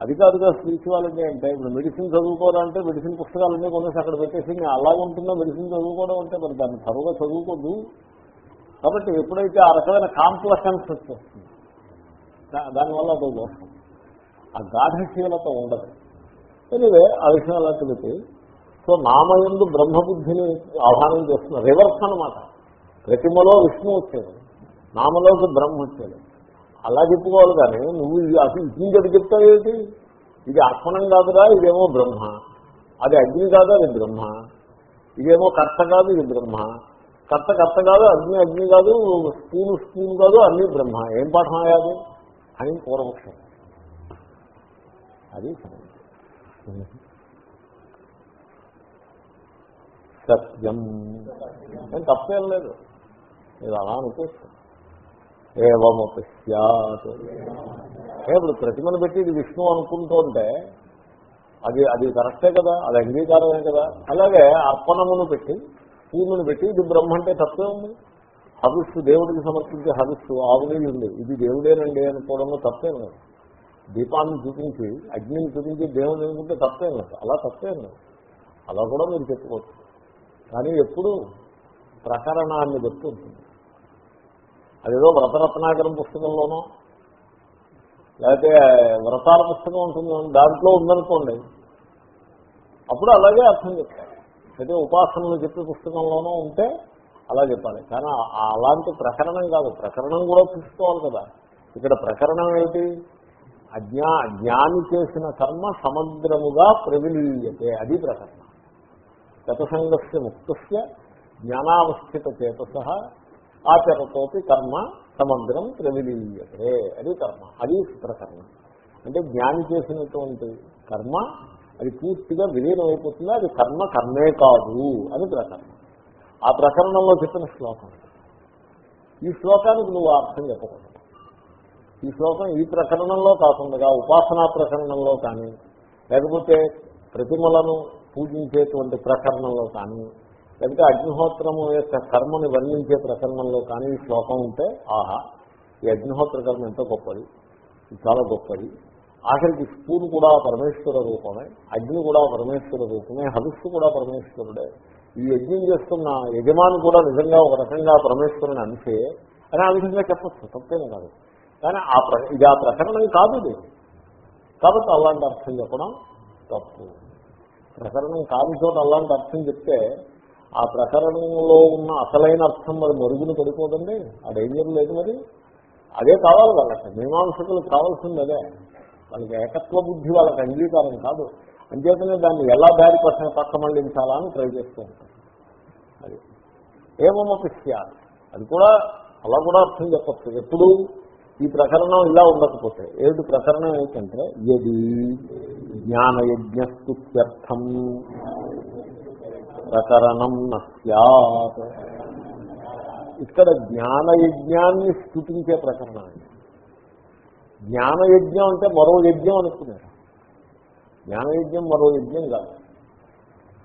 అది కాదుగా స్పిరిచువాలిటీ అంటే ఇప్పుడు మెడిసిన్ చదువుకోవాలంటే మెడిసిన్ పుస్తకాలన్నీ కొనేసి అక్కడ పెట్టేసి నేను ఉంటుందో మెడిసిన్ చదువుకోవడం అంటే మరి దాన్ని త్వరగా చదువుకోదు కాబట్టి ఎప్పుడైతే ఆ రకమైన కాంప్లెక్షన్స్ వచ్చేస్తుంది దానివల్ల అదో దోషం. ఆ గాఢశీలత ఉండదు. ఎనివే ఆ విషయం అలా తెలిపి సో నామయందు బ్రహ్మబుద్ధిని ఆహ్వానం చేస్తున్నారు. రివర్స్ అనమాట ప్రతిమలో విష్ణు వచ్చేది నామలోకి బ్రహ్మ వచ్చేది అలా చెప్పుకోవాలి కానీ నువ్వు ఇది అసలు చెప్తావు ఏంటి ఇది ఆత్మనం కాదురా ఇదేమో బ్రహ్మ అది అగ్ని కాదు అది బ్రహ్మ ఇదేమో కర్త కాదు ఇది బ్రహ్మ కర్త కర్త కాదు అగ్ని అగ్ని కాదు స్పూన్ స్పూన్ కాదు అన్ని బ్రహ్మ ఏం పాఠం అయ్యాది అని పూర్వపక్షం అది సత్యం తప్పేం లేదు ఇది అలా అనుకోవచ్చు ఏవమపి సత్ ఇప్పుడు ప్రతిమను పెట్టి ఇది విష్ణు అనుకుంటుంటే అది అది కరెక్టే కదా అది అంగీకారమే కదా. అలాగే అర్పణమును పెట్టి భూమిని పెట్టి ఇది బ్రహ్మ అంటే తప్పే ఉంది. హవిస్సు దేవుడికి సమర్పించే హవిస్సు ఆవునేది ఉంది. ఇది దేవుడేనండి అనుకోవడంలో తప్పేం లేదు దీపాన్ని చూపించి అగ్నిని చూపించి దేవుడు అనుకుంటే తప్పేం లేదు అలా తప్పేం లేదు అలా కూడా మీరు చెప్పుకోవచ్చు. కానీ ఎప్పుడు ప్రకరణాన్ని బట్టి ఉంటుంది. అదేదో వ్రతరత్నాకరం పుస్తకంలోనో లేకపోతే వ్రతాల పుస్తకం ఉంటుంది దాంట్లో ఉందనుకోండి అప్పుడు అలాగే అర్థం చెప్తారు. అయితే ఉపాసనలు చెప్పే పుస్తకంలోనూ ఉంటే అలా చెప్పాలి. కానీ అలాంటి ప్రకరణం కాదు. ప్రకరణం కూడా చూసుకోవాలి కదా. ఇక్కడ ప్రకరణం ఏంటి? అజ్ఞా జ్ఞాని చేసిన కర్మ సమగ్రముగా ప్రవిలీయతే. అది ప్రకరణం. గతసంగస్య ముక్తస్య జ్ఞానావస్థిత సహా ఆచరతోటి కర్మ సమగ్రం ప్రవిలీయతే. అది కర్మ. అది ప్రకరణం అంటే జ్ఞాని చేసినటువంటి కర్మ అది పూర్తిగా విలీనం అయిపోతుంది. అది కర్మ కర్మే కాదు అని ప్రకరణం. ఆ ప్రకరణంలో చెప్పిన శ్లోకం ఈ శ్లోకానికి నువ్వు అర్థం చెప్పకూడదు. ఈ శ్లోకం ఈ ప్రకరణంలో కాకుండా ఉపాసనా ప్రకరణంలో కానీ లేకపోతే ప్రతిమలను పూజించేటువంటి ప్రకరణంలో కానీ లేకపోతే అగ్నిహోత్రము యొక్క కర్మని వర్ణించే ప్రకరణంలో కానీ ఈ శ్లోకం ఉంటే ఆహా ఈ అగ్నిహోత్ర కర్మ ఎంతో గొప్పది ఇది చాలా గొప్పది. ఆఖరికి స్పూన్ కూడా పరమేశ్వర రూపమే అగ్ని కూడా పరమేశ్వర రూపమే హవిస్సు కూడా పరమేశ్వరుడే. ఈ యజ్ఞం చేస్తున్న యజమాని కూడా నిజంగా ఒక రకంగా పరమేశ్వరుని అనిసే అని ఆ విధంగా చెప్పచ్చు తప్పేం కాదు. కానీ ఆ ప్ర ఇది ఆ ప్రకరణం కాదు ఇది. కాబట్టి అలాంటి అర్థం చెప్పడం తప్పు. ప్రకరణం కాని చోట అలాంటి అర్థం చెప్తే ఆ ప్రకరణంలో ఉన్న అసలైన అర్థం మరి మరుగున పడిపోదండి. ఆ డేంజర్ లేదు మరి. అదే కావాలి వాళ్ళకి. మీమాంసకులకు కావాల్సింది. అదే వాళ్ళకి ఏకత్వ బుద్ధి వాళ్ళకి అంగీకారం కాదు. అంచేతనే దాన్ని ఎలా దారి పట్టిన పక్క మళ్ళించాలా అని ట్రై చేస్తూ ఉంటారు అది. ఏమొక స్యాత్ అది కూడా అలా కూడా అర్థం చెప్పచ్చు. ఎప్పుడు ఈ ప్రకరణం ఇలా ఉండకపోతే ఏమిటి ప్రకరణం ఏంటంటే ఎది జ్ఞానయజ్ఞస్తుత్యర్థం ప్రకరణం నస్యాత్ ఇక్కడ జ్ఞానయజ్ఞాన్ని స్థుతించే ప్రకరణం జ్ఞానయజ్ఞం అంటే మరో యజ్ఞం అనుకున్నారు. జ్ఞానయజ్ఞం మరో యజ్ఞం కాదు.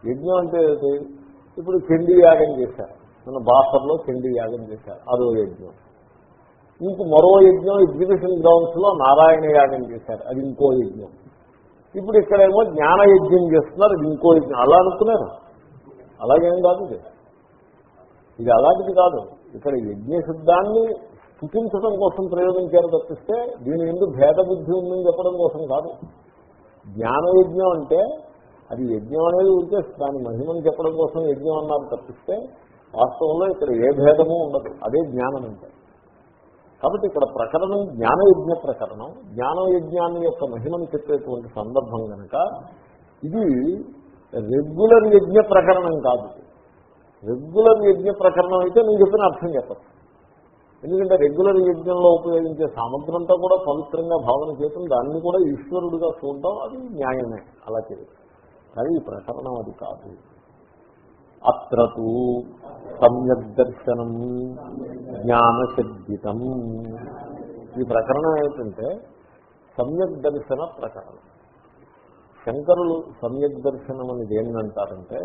యజ్ఞం అంటే ఏంటి? ఇప్పుడు చండీ యాగం చేశారు. మన బాసర్లో చండీ యాగం చేశారు. అదో యజ్ఞం. ఇంక మరో యజ్ఞం ఎగ్జిబిషన్ గ్రౌండ్స్లో నారాయణ యాగం చేశారు. అది ఇంకో యజ్ఞం. ఇప్పుడు ఇక్కడేమో జ్ఞాన యజ్ఞం చేస్తున్నారు. అది ఇంకో యజ్ఞం. అలా అనుకున్నారు? అలాగేం కాదు ఇది. ఇది అలాంటిది కాదు. ఇక్కడ యజ్ఞశుద్ధాన్ని స్థుతించడం కోసం ప్రయోగించారు తప్పిస్తే దీని ఎందుకు భేద బుద్ధి ఉందని చెప్పడం కోసం కాదు. జ్ఞానయజ్ఞం అంటే అది యజ్ఞం అనేది ఉంటే దాని మహిమను చెప్పడం కోసం యజ్ఞం అన్నారు తప్పిస్తే వాస్తవంలో ఇక్కడ ఏ భేదము ఉండదు. అదే జ్ఞానం అంటే. కాబట్టి ఇక్కడ ప్రకరణం జ్ఞానయజ్ఞ ప్రకరణం. జ్ఞానయజ్ఞాన్ని యొక్క మహిమను చెప్పేటువంటి సందర్భం కనుక ఇది రెగ్యులర్ యజ్ఞ ప్రకరణం కాదు. రెగ్యులర్ యజ్ఞ ప్రకరణం అయితే నేను చెప్పిన అర్థం చెప్పచ్చు ఎందుకంటే రెగ్యులర్ యజ్ఞంలో ఉపయోగించే సామగ్రంతో కూడా పవిత్రంగా భావన చేయటం దాన్ని కూడా ఈశ్వరుడిగా చూడడం అది న్యాయమే. అలా చేయదు కానీ ఈ ప్రకరణం అది కాదు. అత్రూ సమ్యక్ దర్శనం జ్ఞానశబ్దితం. ఈ ప్రకరణం ఏంటంటే సమ్యక్ దర్శన ప్రకరణం. శంకరులు సమ్యక్ దర్శనం అని దేనిని అంటారంటే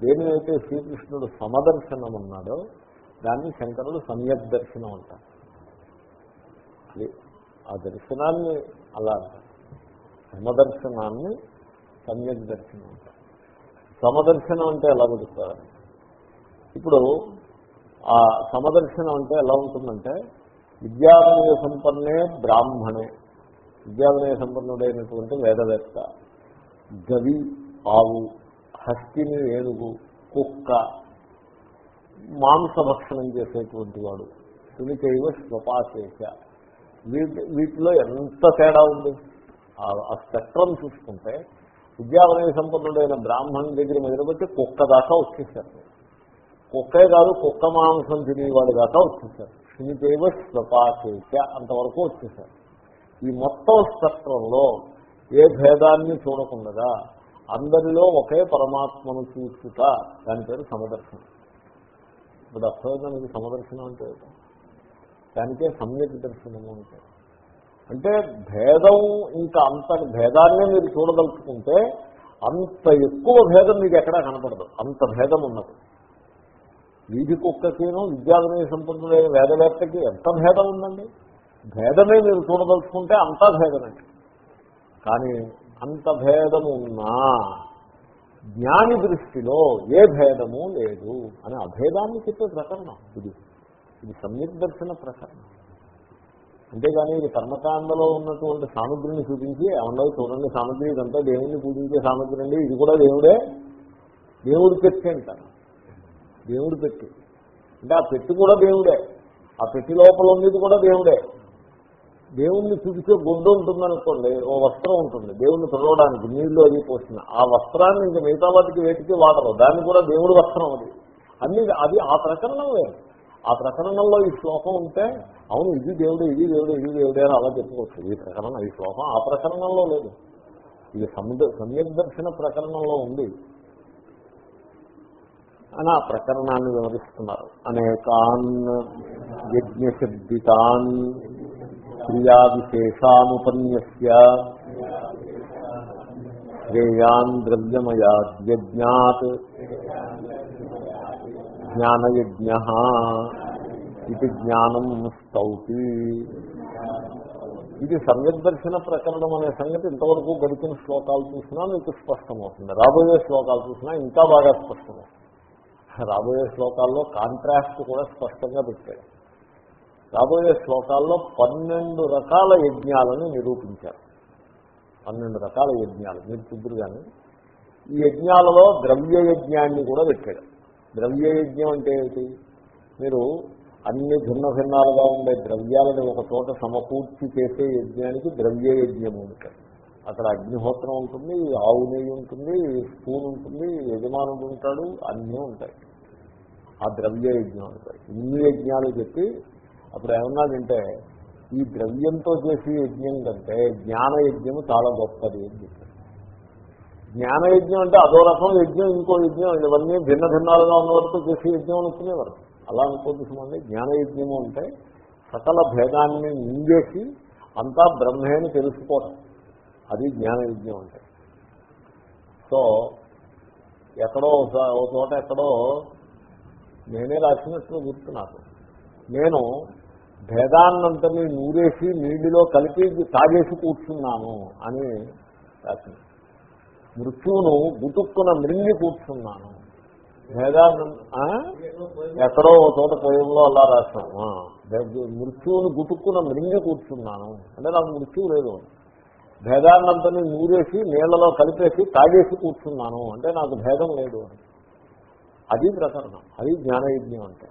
దేనినైతే శ్రీకృష్ణుడు సమదర్శనం అన్నాడో దాన్ని శంకరులు సమ్యక్ దర్శనం అంటారు. అది ఆ దర్శనాన్ని అలా సమదర్శనాన్ని సమ్యక్ దర్శనం అంటారు. సమదర్శనం అంటే ఎలా చెప్తారు ఇప్పుడు ఆ సమదర్శనం అంటే ఎలా ఉంటుందంటే విద్యావినయ సంపన్నే బ్రాహ్మణే. విద్యావినయ సంపన్నుడైనటువంటి వేదవేత్త గవి ఆవు హస్తిని ఏనుగు కుక్క మాంసభక్షణం చేసేటువంటి వాడు. సునికైవ స్వపాశేష. వీటి వీటిలో ఎంత తేడా ఉంది? ఆ- స్పెక్ట్రం చూసుకుంటే విద్యావనయ సంపన్నుడైన బ్రాహ్మణుడి దగ్గర మొదలుపెట్టి కుక్క దాకా వచ్చేసారు కుక్కే కాదు కుక్క మాంసం తినేవాడు దాకా వచ్చేసారు సునికైవ స్వపాశేష అంతవరకు వచ్చేసారు ఈ మొత్తం స్పెక్ట్రంలో ఏ భేదాన్ని చూడకుండా అందరిలో ఒకే పరమాత్మను చూచుట. దాని పేరు సమదర్శనం. ఇప్పుడు అర్థమైందానికి మీకు సమదర్శనం అంటే దానికే సమ్యక్ దర్శనము అంటే అంటే భేదం ఇంకా అంత భేదాన్నే మీరు చూడదలుచుకుంటే అంత ఎక్కువ భేదం మీకు ఎక్కడా కనపడదు. అంత భేదం ఉన్నది. వీధి కుక్కకేను విద్యావినయ సంపన్నులైన వేదవేత్తకి ఎంత భేదం ఉందండి? భేదమే మీరు చూడదలుచుకుంటే అంతా భేదమండి కానీ అంత భేదము ఉన్నా జ్ఞాని దృష్టిలో ఏ భేదము లేదు అని అభేదాన్ని చెప్పే ప్రకరణం ఇది. ఇది సమ్యక్ దర్శన ప్రకరణం. అంతేగాని ఇది కర్మకాండలో ఉన్నటువంటి సామగ్రిని చూపించి ఏమన్నా చూడండి సామగ్రి ఇదంతా దేవుణ్ణి పూజించే సామగ్రి అండి ఇది కూడా దేవుడే. దేవుడు పెట్టి అంటారు. దేవుడు పెట్టి. అంటే ఆ పెట్టి కూడా దేవుడే. ఆ పెట్టి లోపల ఉన్నది కూడా దేవుడే. దేవుణ్ణి చూపించే గుడ్డ ఉంటుందనుకోండి ఓ వస్త్రం ఉంటుంది దేవుణ్ణి తొడవడానికి నీళ్ళు అది పోసిన ఆ వస్త్రాన్ని ఇంకా మిగతా వాటికి వేటికి వాడరు దాన్ని కూడా దేవుడి వస్త్రం అది. అన్ని అది ఆ ప్రకరణం వేరు ఆ ప్రకరణంలో ఈ శ్లోకం ఉంటే అవును ఇది దేవుడు ఇది దేవుడు ఇది దేవుడే అని అలా చెప్పుకోవచ్చు. ఈ ప్రకరణం ఈ శ్లోకం ఆ ప్రకరణంలో లేదు. ఇది సముద్ర సమ్యక్ దర్శన ప్రకరణంలో ఉంది. అని ఆ ప్రకరణాన్ని వివరిస్తున్నారు. అనేకాన్ యజ్ఞశబ్దితాన్ క్రియా విశేషానుపన్యస్య శ్రేయాన్ ద్రవ్యమయాజ్ఞాత్ జ్ఞానయజ్ఞ ఇది జ్ఞానం స్తౌతి. ఇది సమ్యదర్శన ప్రకరణం అనే సంగతి ఇంతవరకు గడిచిన శ్లోకాలు చూసినా మీకు స్పష్టమవుతుంది. రాబోయే శ్లోకాలు చూసినా ఇంకా బాగా స్పష్టమవుతుంది. రాబోయే శ్లోకాల్లో కాంట్రాస్ట్ కూడా స్పష్టంగా పెట్టాడు రాబోయే శ్లోకాల్లో పన్నెండు రకాల యజ్ఞాలను నిరూపించారు. పన్నెండు రకాల యజ్ఞాలు. మీరు చూద్దరు కానీ ఈ యజ్ఞాలలో ద్రవ్య యజ్ఞాన్ని కూడా పెట్టాడు ద్రవ్య యజ్ఞం అంటే ఏమిటి? మీరు అన్ని భిన్న భిన్నాలుగా ఉండే ద్రవ్యాలను ఒక చోట సమకూర్చి చేసే యజ్ఞానికి ద్రవ్య యజ్ఞం ఉంటాయి అక్కడ అగ్నిహోత్రం ఉంటుంది ఆవు నెయ్యి ఉంటుంది స్పూన్ ఉంటుంది యజమానుడు ఉంటాడు అన్నీ ఉంటాయి. ఆ ద్రవ్య యజ్ఞం ఉంటాయి ఇన్ని యజ్ఞాలు చెప్పి అప్పుడు ఏమన్నాడంటే ఈ ద్రవ్యంతో చేసే యజ్ఞం కంటే జ్ఞాన యజ్ఞం చాలా గొప్పది అని చెప్పారు. జ్ఞాన యజ్ఞం అంటే అదో రకం యజ్ఞం ఇంకో యజ్ఞం ఇవన్నీ భిన్న భిన్నాలుగా ఉన్న వరకు చేసే యజ్ఞం అనుకునేవారు అలా అనుకోవద్దు జ్ఞాన యజ్ఞము అంటే సకల భేదాన్ని నిందేసి అంతా బ్రహ్మేని తెలుసుకోవడం. అది జ్ఞాన యజ్ఞం అంటే. సో ఎక్కడో ఒక- ఒక చోట ఎక్కడో నేనే రాసినట్లు గుర్తు నాకు. నేను భేదాన్నంతని నూరేసి నీటిలో కలిపి తాగేసి కూర్చున్నాను అని రాసింది. మృత్యువును గుతుక్కున మృంగి కూర్చున్నాను. భేదాన్ని ఎక్కడో చోట పోయంలో అలా రాసాము మృత్యువును గుటుక్కున మృంగి కూర్చున్నాను. అంటే నాకు మృత్యువు లేదు. భేదాన్నంతని నూరేసి నీళ్ళలో కలిపేసి తాగేసి కూర్చున్నాను. అంటే నాకు భేదం లేదు అది ప్రకరణం. అది జ్ఞానయజ్ఞం అంటే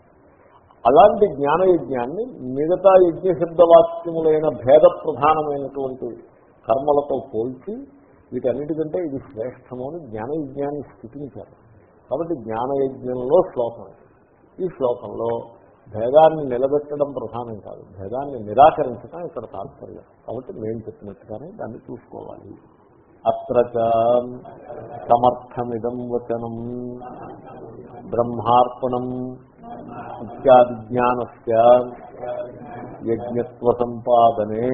అలాంటి జ్ఞానయజ్ఞాన్ని మిగతా యజ్ఞశబ్దవాక్యములైన భేద ప్రధానమైనటువంటి కర్మలతో పోల్చి వీటన్నిటికంటే ఇది శ్రేష్టము అని జ్ఞానయజ్ఞాన్ని స్థితించారు. కాబట్టి జ్ఞానయజ్ఞంలో శ్లోకం. ఈ శ్లోకంలో భేదాన్ని నిలబెట్టడం ప్రధానం కాదు. భేదాన్ని నిరాకరించడం ఇక్కడ తాత్పర్యం. కాబట్టి మేము చెప్పినట్టుగానే దాన్ని చూసుకోవాలి. అత్ర సమర్థమిదం వచనం. బ్రహ్మార్పణం ఇత్యాది జ్ఞానస్ యజ్ఞత్వ సంపాదనే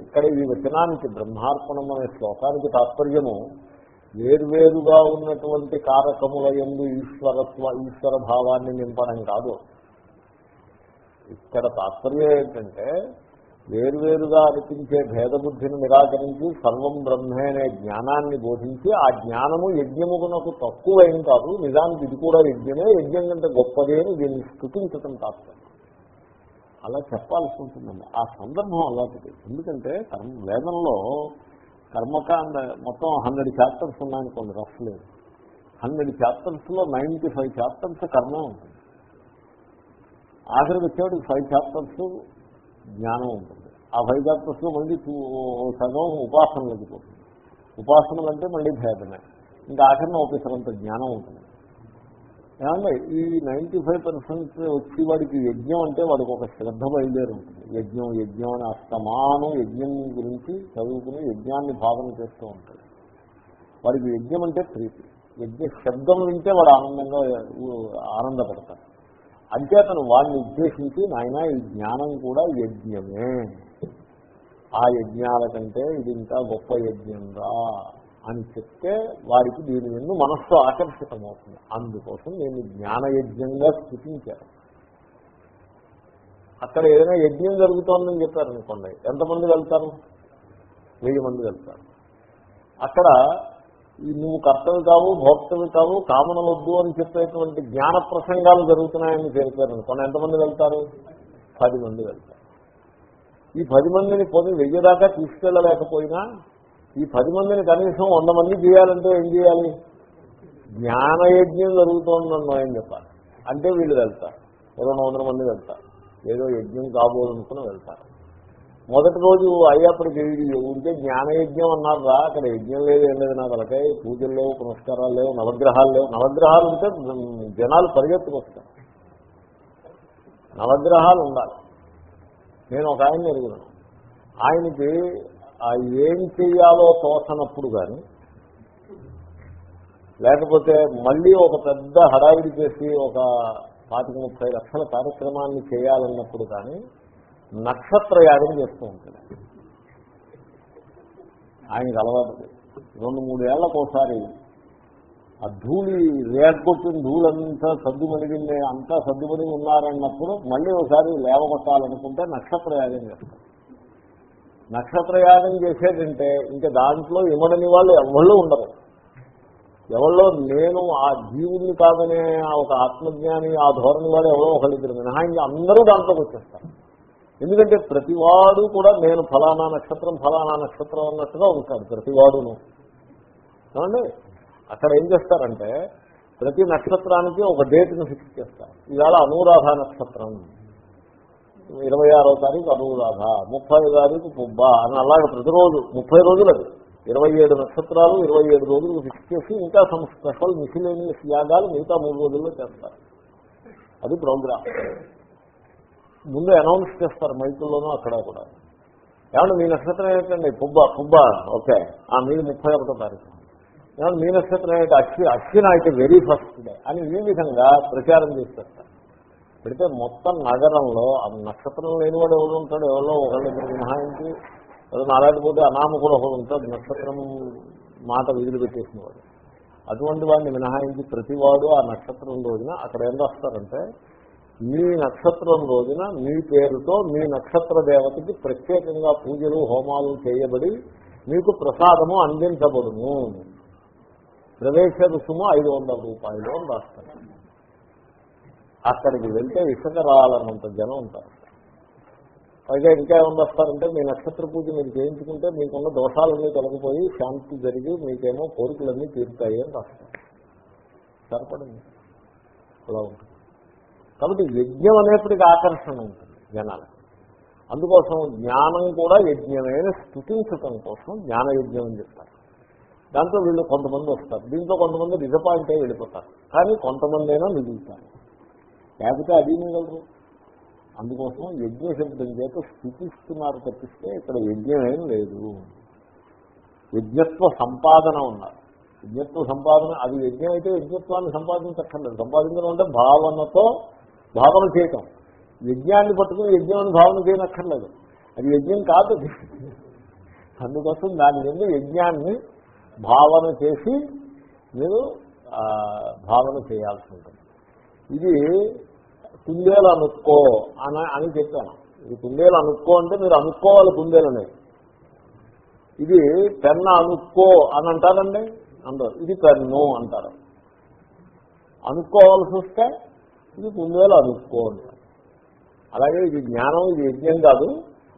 ఇక్కడ ఈ వచనానికి బ్రహ్మార్పణం అనే శ్లోకానికి తాత్పర్యము వేర్వేరుగా ఉన్నటువంటి కారకముల ఎందు ఈశ్వరత్వ ఈశ్వర భావాన్ని నింపడం కాదు. ఇక్కడ తాత్పర్యం ఏంటంటే వేరువేరుగా అనిపించే భేదబుద్ధిని నిరాకరించి సర్వం బ్రహ్మే అనే జ్ఞానాన్ని బోధించి ఆ జ్ఞానము యజ్ఞమునకు తక్కువేం కాదు నిజానికి ఇది కూడా యజ్ఞమే యజ్ఞం కంటే గొప్పదే అని దీన్ని స్థుతించటం తాత్పర్యం. అలా చెప్పాల్సి ఉంటుందండి. ఆ సందర్భం అలాంటిది ఎందుకంటే కర్మ వేదంలో కర్మకాండ మొత్తం హండ్రెడ్ చాప్టర్స్ ఉన్నాయనుకోండి రఫ్ లేదు. హండ్రెడ్ చాప్టర్స్లో నైంటీ ఫైవ్ చాప్టర్స్ కర్మే ఉంటుంది. ఆఖరికి వచ్చేవాడికి ఫైవ్ చాప్టర్స్ జ్ఞానం ఉంటుంది. ఆ ఫైవ్ మళ్ళీ సగం ఉపాసనలోకి పోతుంది ఉపాసనలు అంటే మళ్ళీ భేదమే. ఇంకా ఆకర్యం ఒకసారి అంత జ్ఞానం ఉంటుంది. ఏమంటే ఈ నైంటీ ఫైవ్ పర్సెంట్ వచ్చి వాడికి యజ్ఞం అంటే వాడికి ఒక శ్రద్ధ బయలుదేరి ఉంటుంది యజ్ఞం యజ్ఞం అని అస్తమానం యజ్ఞం గురించి చదువుకుని యజ్ఞాన్ని భావన చేస్తూ ఉంటాడు. వాడికి యజ్ఞం అంటే ప్రీతి. యజ్ఞ శబ్దం వింటే వాడు ఆనందంగా ఆనందపడతాడు ఆనందపడతాడు. అతను వాడిని ఉద్దేశించి నాయన ఈ జ్ఞానం కూడా యజ్ఞమే. ఆ యజ్ఞాల కంటే ఇది ఇంకా గొప్ప యజ్ఞంగా అని చెప్తే వారికి దీని ఎందు మనస్సు ఆకర్షితమవుతుంది. అందుకోసం నేను జ్ఞానయజ్ఞంగా స్థితించాను. అక్కడ ఏదైనా యజ్ఞం జరుగుతోందని చెప్పారనుకోండి ఎంతమంది వెళ్తారు? వెయ్యి మంది వెళ్తారు. అక్కడ ఈ నువ్వు కర్తవి కావు భోక్తవి కావు కామనలు వద్దు అని చెప్పేటువంటి జ్ఞాన ప్రసంగాలు జరుగుతున్నాయని తెలిపారనుకోండి ఎంతమంది వెళ్తారు? పది మంది వెళ్తారు. ఈ పది మందిని పోనీ వెయ్యి దాకా తీసుకెళ్ళలేకపోయినా ఈ పది మందిని కనీసం వంద మంది చేయాలంటే ఏం చేయాలి? జ్ఞానయజ్ఞం జరుగుతోందన్న ఏం చెప్పాలి. అంటే వీళ్ళు వెళ్తారు. రెండు వందల మంది వెళ్తారు. ఏదో యజ్ఞం కాబోదనుకుని వెళ్తారు. మొదటి రోజు అయ్యప్పటికి ఉంటే జ్ఞానయజ్ఞం అన్నారు రా అక్కడ యజ్ఞం లేదు ఏం లేదు నాకు అలాగే పూజలు లేవు పునస్కారాలు లేవు నవగ్రహాలు లేవు. నవగ్రహాలు ఉంటే జనాలు పరిగెత్తుకొస్తారు. నవగ్రహాలు ఉండాలి. నేను ఒక ఆయన అడిగినాను ఆయనకి ఏం చేయాలో తోసనప్పుడు కానీ లేకపోతే మళ్ళీ ఒక పెద్ద హడావిడి చేసి ఒక పాతిక ముప్పై లక్షల కార్యక్రమాన్ని చేయాలన్నప్పుడు కానీ నక్షత్ర యాగం చేస్తూ ఉంటాడు. ఆయనకి అలవాటు రెండు మూడేళ్ళకు ఒకసారి ఆ ధూళి రేగొట్టిన ధూళంతా సర్దుమణిగింది అంతా సర్దుమణిగి ఉన్నారన్నప్పుడు మళ్ళీ ఒకసారి లేవగొట్టాలనుకుంటే నక్షత్రయాగం చేస్తారు. నక్షత్రయాగం చేసేటంటే ఇంకా దాంట్లో ఇమ్మడని వాళ్ళు ఎవళ్ళు ఉండరు. ఎవరిలో నేను ఆ జీవుని కాదనే ఆ ఒక ఆత్మజ్ఞాని ఆ ధోరణి వాడు ఎవరో ఒకళ్ళిద్దరు. మినహా ఇంకా అందరూ దాంట్లోకి వచ్చేస్తారు. ఎందుకంటే ప్రతివాడు కూడా నేను ఫలానా నక్షత్రం ఫలానా నక్షత్రం అన్నట్టుగా ఉంటాడు ప్రతివాడును. ఏమండి? అక్కడ ఏం చేస్తారంటే ప్రతి నక్షత్రానికి ఒక డేట్ను ఫిక్స్ చేస్తారు. ఇవాళ అనురాధ నక్షత్రం. ఇరవై ఆరో తారీఖు అనురాధ ముప్పై తారీఖు పుబ్బ అని అలాగే ప్రతిరోజు ముప్పై రోజులు అది. ఇరవై ఏడు నక్షత్రాలు ఇరవై ఏడు రోజులు ఫిక్స్ చేసి ఇంకా సమ్ స్పెషల్ మిసిలేనియస్ యాగాలు మిగతా మూడు రోజుల్లో చేస్తారు. అది ప్రోగ్రామ్. ముందు అనౌన్స్ చేస్తారు మైకుల్లోనూ అక్కడ కూడా. ఏమన్నా మీ నక్షత్రం ఏంటండి? పుబ్బ పుబ్బ ఓకే. ఆ మీది ముప్పై ఒకటో తారీఖు. ఏమన్నా మీ నక్షత్రం ఏంటి అక్షి అక్షి అయితే వెరీ ఫస్ట్ డే. అని ఈ విధంగా ప్రచారం చేస్తారు. పెడితే మొత్తం నగరంలో ఆ నక్షత్రం లేనివాడు ఎవరు ఉంటాడు? ఎవరో ఒకళ్ళు ఇద్దరు మినహాయించి ఏదో నారాయణపోతే అనామకుడు ఒకడు ఉంటాడు. నక్షత్రం మాట విధులు పెట్టేసిన వాడు. అటువంటి వాడిని మినహాయించి ప్రతివాడు ఆ నక్షత్రం రోజున అక్కడ ఏం రాస్తారంటే మీ నక్షత్రం రోజున మీ పేరుతో మీ నక్షత్ర దేవతకి ప్రత్యేకంగా పూజలు హోమాలు చేయబడి మీకు ప్రసాదము అందించబడును. ప్రవేశ రుసుము ఐదు వందల రూపాయలు అని రాస్తారు. అక్కడికి వెళ్తే ఇసుక రావాలన్నంత జనం ఉంటారు. పైగా ఇంకా ఏమన్నా వస్తారంటే మీ నక్షత్ర పూజ మీరు చేయించుకుంటే మీకున్న దోషాలన్నీ తొలగిపోయి శాంతి జరిగి మీకేమో కోరికలన్నీ తీరుతాయి అని రాస్తారు. సరిపడింది. అలా ఉంటుంది. కాబట్టి యజ్ఞం అనేప్పటికీ ఆకర్షణ ఉంటుంది జనాలకు. అందుకోసం జ్ఞానం కూడా యజ్ఞమైన స్థుతించటం కోసం జ్ఞాన యజ్ఞం అని చెప్తారు. దాంట్లో వీళ్ళు కొంతమంది వస్తారు. దీంట్లో కొంతమంది డిసపాయింట్ అయి వెళ్ళిపోతారు. కానీ కొంతమంది అయినా మిగులుతారు. లేకపోతే అది మిగలరు అందుకోసం యజ్ఞ శబ్దం చేత స్థుతిస్తున్నారు తప్పిస్తే ఇక్కడ యజ్ఞం ఏం లేదు. యజ్ఞత్వ సంపాదన ఉన్నారు. యజ్ఞత్వ సంపాదన అది యజ్ఞం అయితే యజ్ఞత్వాన్ని సంపాదించక్కర్లేదు. సంపాదించడం అంటే భావనతో భావన చేయటం. యజ్ఞాన్ని పట్టుకుని యజ్ఞాన్ని భావన చేయనక్కర్లేదు. అది యజ్ఞం కాదు. అందుకోసం దాని మీద యజ్ఞాన్ని భావన చేసి మీరు భావన చేయాల్సి ఉంటుంది. ఇది కుందేలు అనుక్కో అని అని చెప్పాను. ఇది కుందేలు అనుక్కో అంటే మీరు అనుకోవాలి కుందేలని. ఇది పెన్న అనుక్కో అని అంటారండి? అందరు ఇది పెన్ను అంటారు. అనుకోవాల్సి వస్తే ఇది కుందేలు అనుక్కో అంటారు అలాగే ఇది జ్ఞానం ఇది యజ్ఞం కాదు.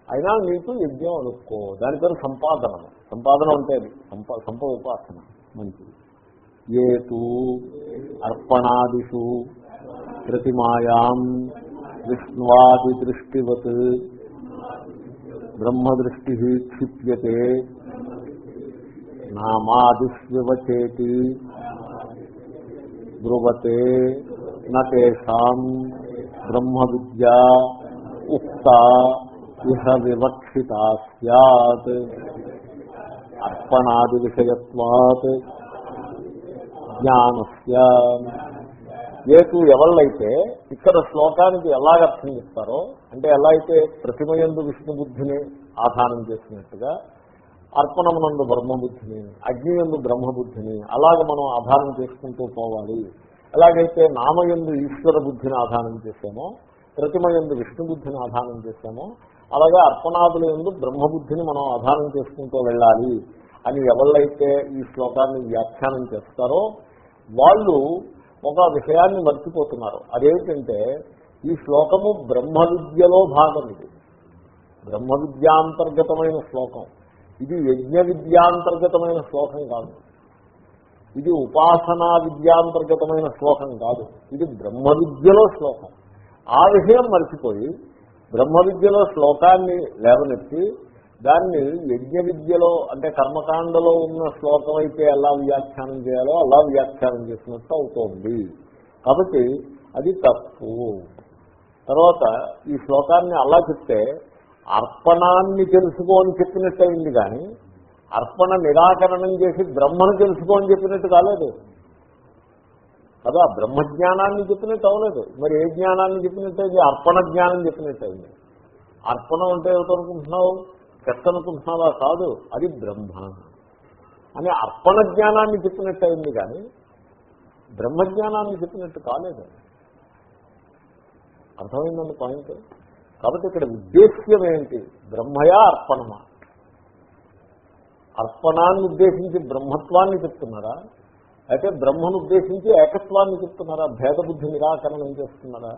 అయినా మీకు యజ్ఞం అనుకో దాని పేరు సంపాదన సంపాదన ఉంటే అది. సంప సంప ఉపాసన మంచిది. ఏతు అర్పణాదిషు ప్రతిమాయాం విష్ణువాది దృష్టివత్ బ్రహ్మదృష్టి క్షిప్యతే నామాదిష్వచేతి బ్రువతే నేషాం బ్రహ్మ విద్యా ఉక్త ఇహ వివక్షిత సత్ అర్పణాది విషయత్వాత్ జ్ఞానస్య. ఏటు ఎవళ్ళైతే ఇక్కడ శ్లోకానికి ఎలాగ అర్థం చెప్తారో అంటే ఎలా అయితే ప్రతిమయందు విష్ణు బుద్ధిని ఆధారం చేసినట్టుగా అర్పణమునందు బ్రహ్మబుద్ధిని అగ్నియందు బ్రహ్మబుద్ధిని అలాగ మనం ఆధారం చేసుకుంటూ పోవాలి. ఎలాగైతే నామయందు ఈశ్వర బుద్ధిని ఆధారం చేసామో ప్రతిమయందు విష్ణు బుద్ధిని ఆధారం చేసామో అలాగే అర్పణాదుల ఎందు బ్రహ్మబుద్ధిని మనం ఆధారం చేసుకుంటూ వెళ్ళాలి అని ఎవళ్ళైతే ఈ శ్లోకాన్ని వ్యాఖ్యానం చేస్తారో వాళ్ళు ఒక విషయాన్ని మర్చిపోతున్నారు. అదేమిటంటే ఈ శ్లోకము బ్రహ్మ విద్యలో భాగం ఇది. బ్రహ్మ విద్యాంతర్గతమైన శ్లోకం. ఇది యజ్ఞ విద్యాంతర్గతమైన శ్లోకం కాదు. ఇది ఉపాసనా విద్యాంతర్గతమైన శ్లోకం కాదు. ఇది బ్రహ్మ విద్యలో శ్లోకం. ఆ విషయం మర్చిపోయి బ్రహ్మ విద్యలో శ్లోకాన్ని లేవనెత్తి దాన్ని యజ్ఞ విద్యలో అంటే కర్మకాండలో ఉన్న శ్లోకం అయితే ఎలా వ్యాఖ్యానం చేయాలో అలా వ్యాఖ్యానం చేసినట్టు అవుతోంది. కాబట్టి అది తప్పు. తర్వాత ఈ శ్లోకాన్ని అలా చెప్తే అర్పణాన్ని తెలుసుకో అని చెప్పినట్టు అయింది కానీ అర్పణ నిరాకరణం చేసి బ్రహ్మను తెలుసుకో అని చెప్పినట్టు కాలేదు. కదా బ్రహ్మజ్ఞానాన్ని చెప్పినట్టు అవ్వలేదు. మరి ఏ జ్ఞానాన్ని చెప్పినట్టు అయింది? అర్పణ జ్ఞానం చెప్పినట్టు అయింది. అర్పణం అంటే ఏమిటనుకుంటున్నావు చెత్త అనుకుంటున్నావా? కాదు. అది బ్రహ్మ. అని అర్పణ జ్ఞానాన్ని చెప్పినట్టు అయింది కానీ బ్రహ్మజ్ఞానాన్ని చెప్పినట్టు కాలేదు. అర్థమైందండి పాయింట్ కాబట్టి ఇక్కడ ఉద్దేశ్యం ఏంటి? బ్రహ్మయా అర్పణమా? అర్పణాన్ని ఉద్దేశించి బ్రహ్మత్వాన్ని చెప్తున్నారా? అయితే బ్రహ్మను ఉద్దేశించి ఏకత్వాన్ని చెప్తున్నారా? భేదబుద్ధి నిరాకరణం చేస్తున్నారా?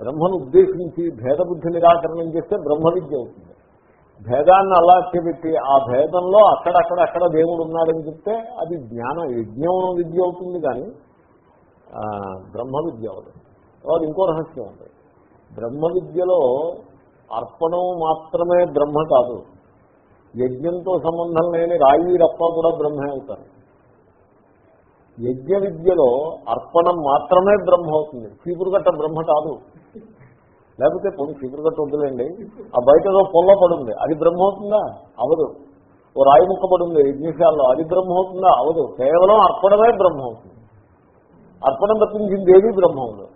బ్రహ్మను ఉద్దేశించి భేదబుద్ధి నిరాకరణం చేస్తే బ్రహ్మ విద్య అవుతుంది. భేదాన్ని అలా పెట్టి ఆ భేదంలో అక్కడక్కడ అక్కడ దేవుడు ఉన్నాడని చెప్తే అది జ్ఞాన యజ్ఞం విద్య అవుతుంది కానీ బ్రహ్మ విద్య అవుతుంది తర్వాత ఇంకో రహస్యం ఉంది. బ్రహ్మ విద్యలో అర్పణం మాత్రమే బ్రహ్మ కాదు. యజ్ఞంతో సంబంధం లేని రాయి రప్ప కూడా బ్రహ్మే అవుతారు. యజ్ఞ విద్యలో అర్పణం మాత్రమే బ్రహ్మ అవుతుంది చీపురుగట్ట బ్రహ్మ కాదు. లేకపోతే పొంది చీపురుగట్ట వద్దులేండి. ఆ బయటలో పొల్ల పడుంది. అది బ్రహ్మ అవుతుందా అవదు. ఓ రాయి ముక్క పడుంది యజ్ఞశాలలో. అది బ్రహ్మ అవుతుందా అవదు. కేవలం అర్పణమే బ్రహ్మ అవుతుంది అర్పణం తప్పించింది ఏది బ్రహ్మ అవదు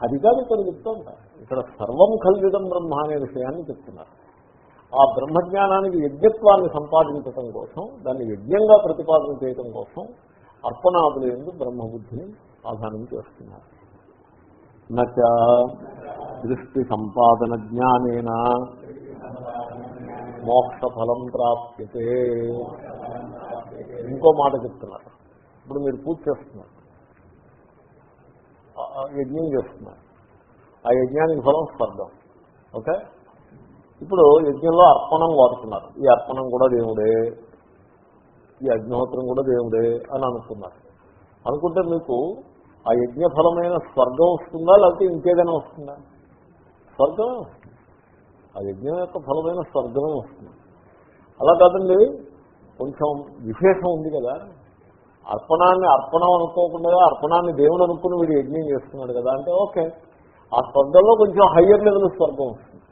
అది కాదు ఇక్కడ చెప్తుంటా ఇక్కడ సర్వం కల్విదం బ్రహ్మ అనే విషయాన్ని చెప్తున్నారు. ఆ బ్రహ్మజ్ఞానానికి యజ్ఞత్వాన్ని సంపాదించడం కోసం దాన్ని యజ్ఞంగా ప్రతిపాదన చేయడం కోసం అర్పణాదులు ఎందు బ్రహ్మబుద్ధిని ఆధానం చేస్తున్నారు. నచ దృష్టి సంపాదన జ్ఞానేన మోక్ష ఫలం ప్రాప్యతే. ఇంకో మాట చెప్తున్నారు. ఇప్పుడు మీరు పూజ చేస్తున్నారు. యజ్ఞం చేస్తున్నారు. ఆ యజ్ఞానికి ఫలం స్పర్ధం ఓకే? ఇప్పుడు యజ్ఞంలో అర్పణం వాడుతున్నారు. ఈ అర్పణం కూడా దేవుడే. ఈ అగ్నిహోత్రం కూడా దేవుడే అని అనుకున్నారు. అనుకుంటే మీకు ఆ యజ్ఞ ఫలమైన స్వర్గం వస్తుందా లేకపోతే ఇంకేదైనా వస్తుందా? స్వర్గమే వస్తుంది. ఆ యజ్ఞం యొక్క ఫలమైన స్వర్గమే వస్తుంది. అలా కాదండి కొంచెం విశేషం ఉంది కదా. అర్పణాన్ని అర్పణం అనుకోకుండా అర్పణాన్ని దేవుడు అనుకుని వీడు యజ్ఞం చేస్తున్నాడు కదా అంటే ఓకే. ఆ స్వర్గంలో కొంచెం హయ్యర్ లెవెల్ స్వర్గం వస్తుంది.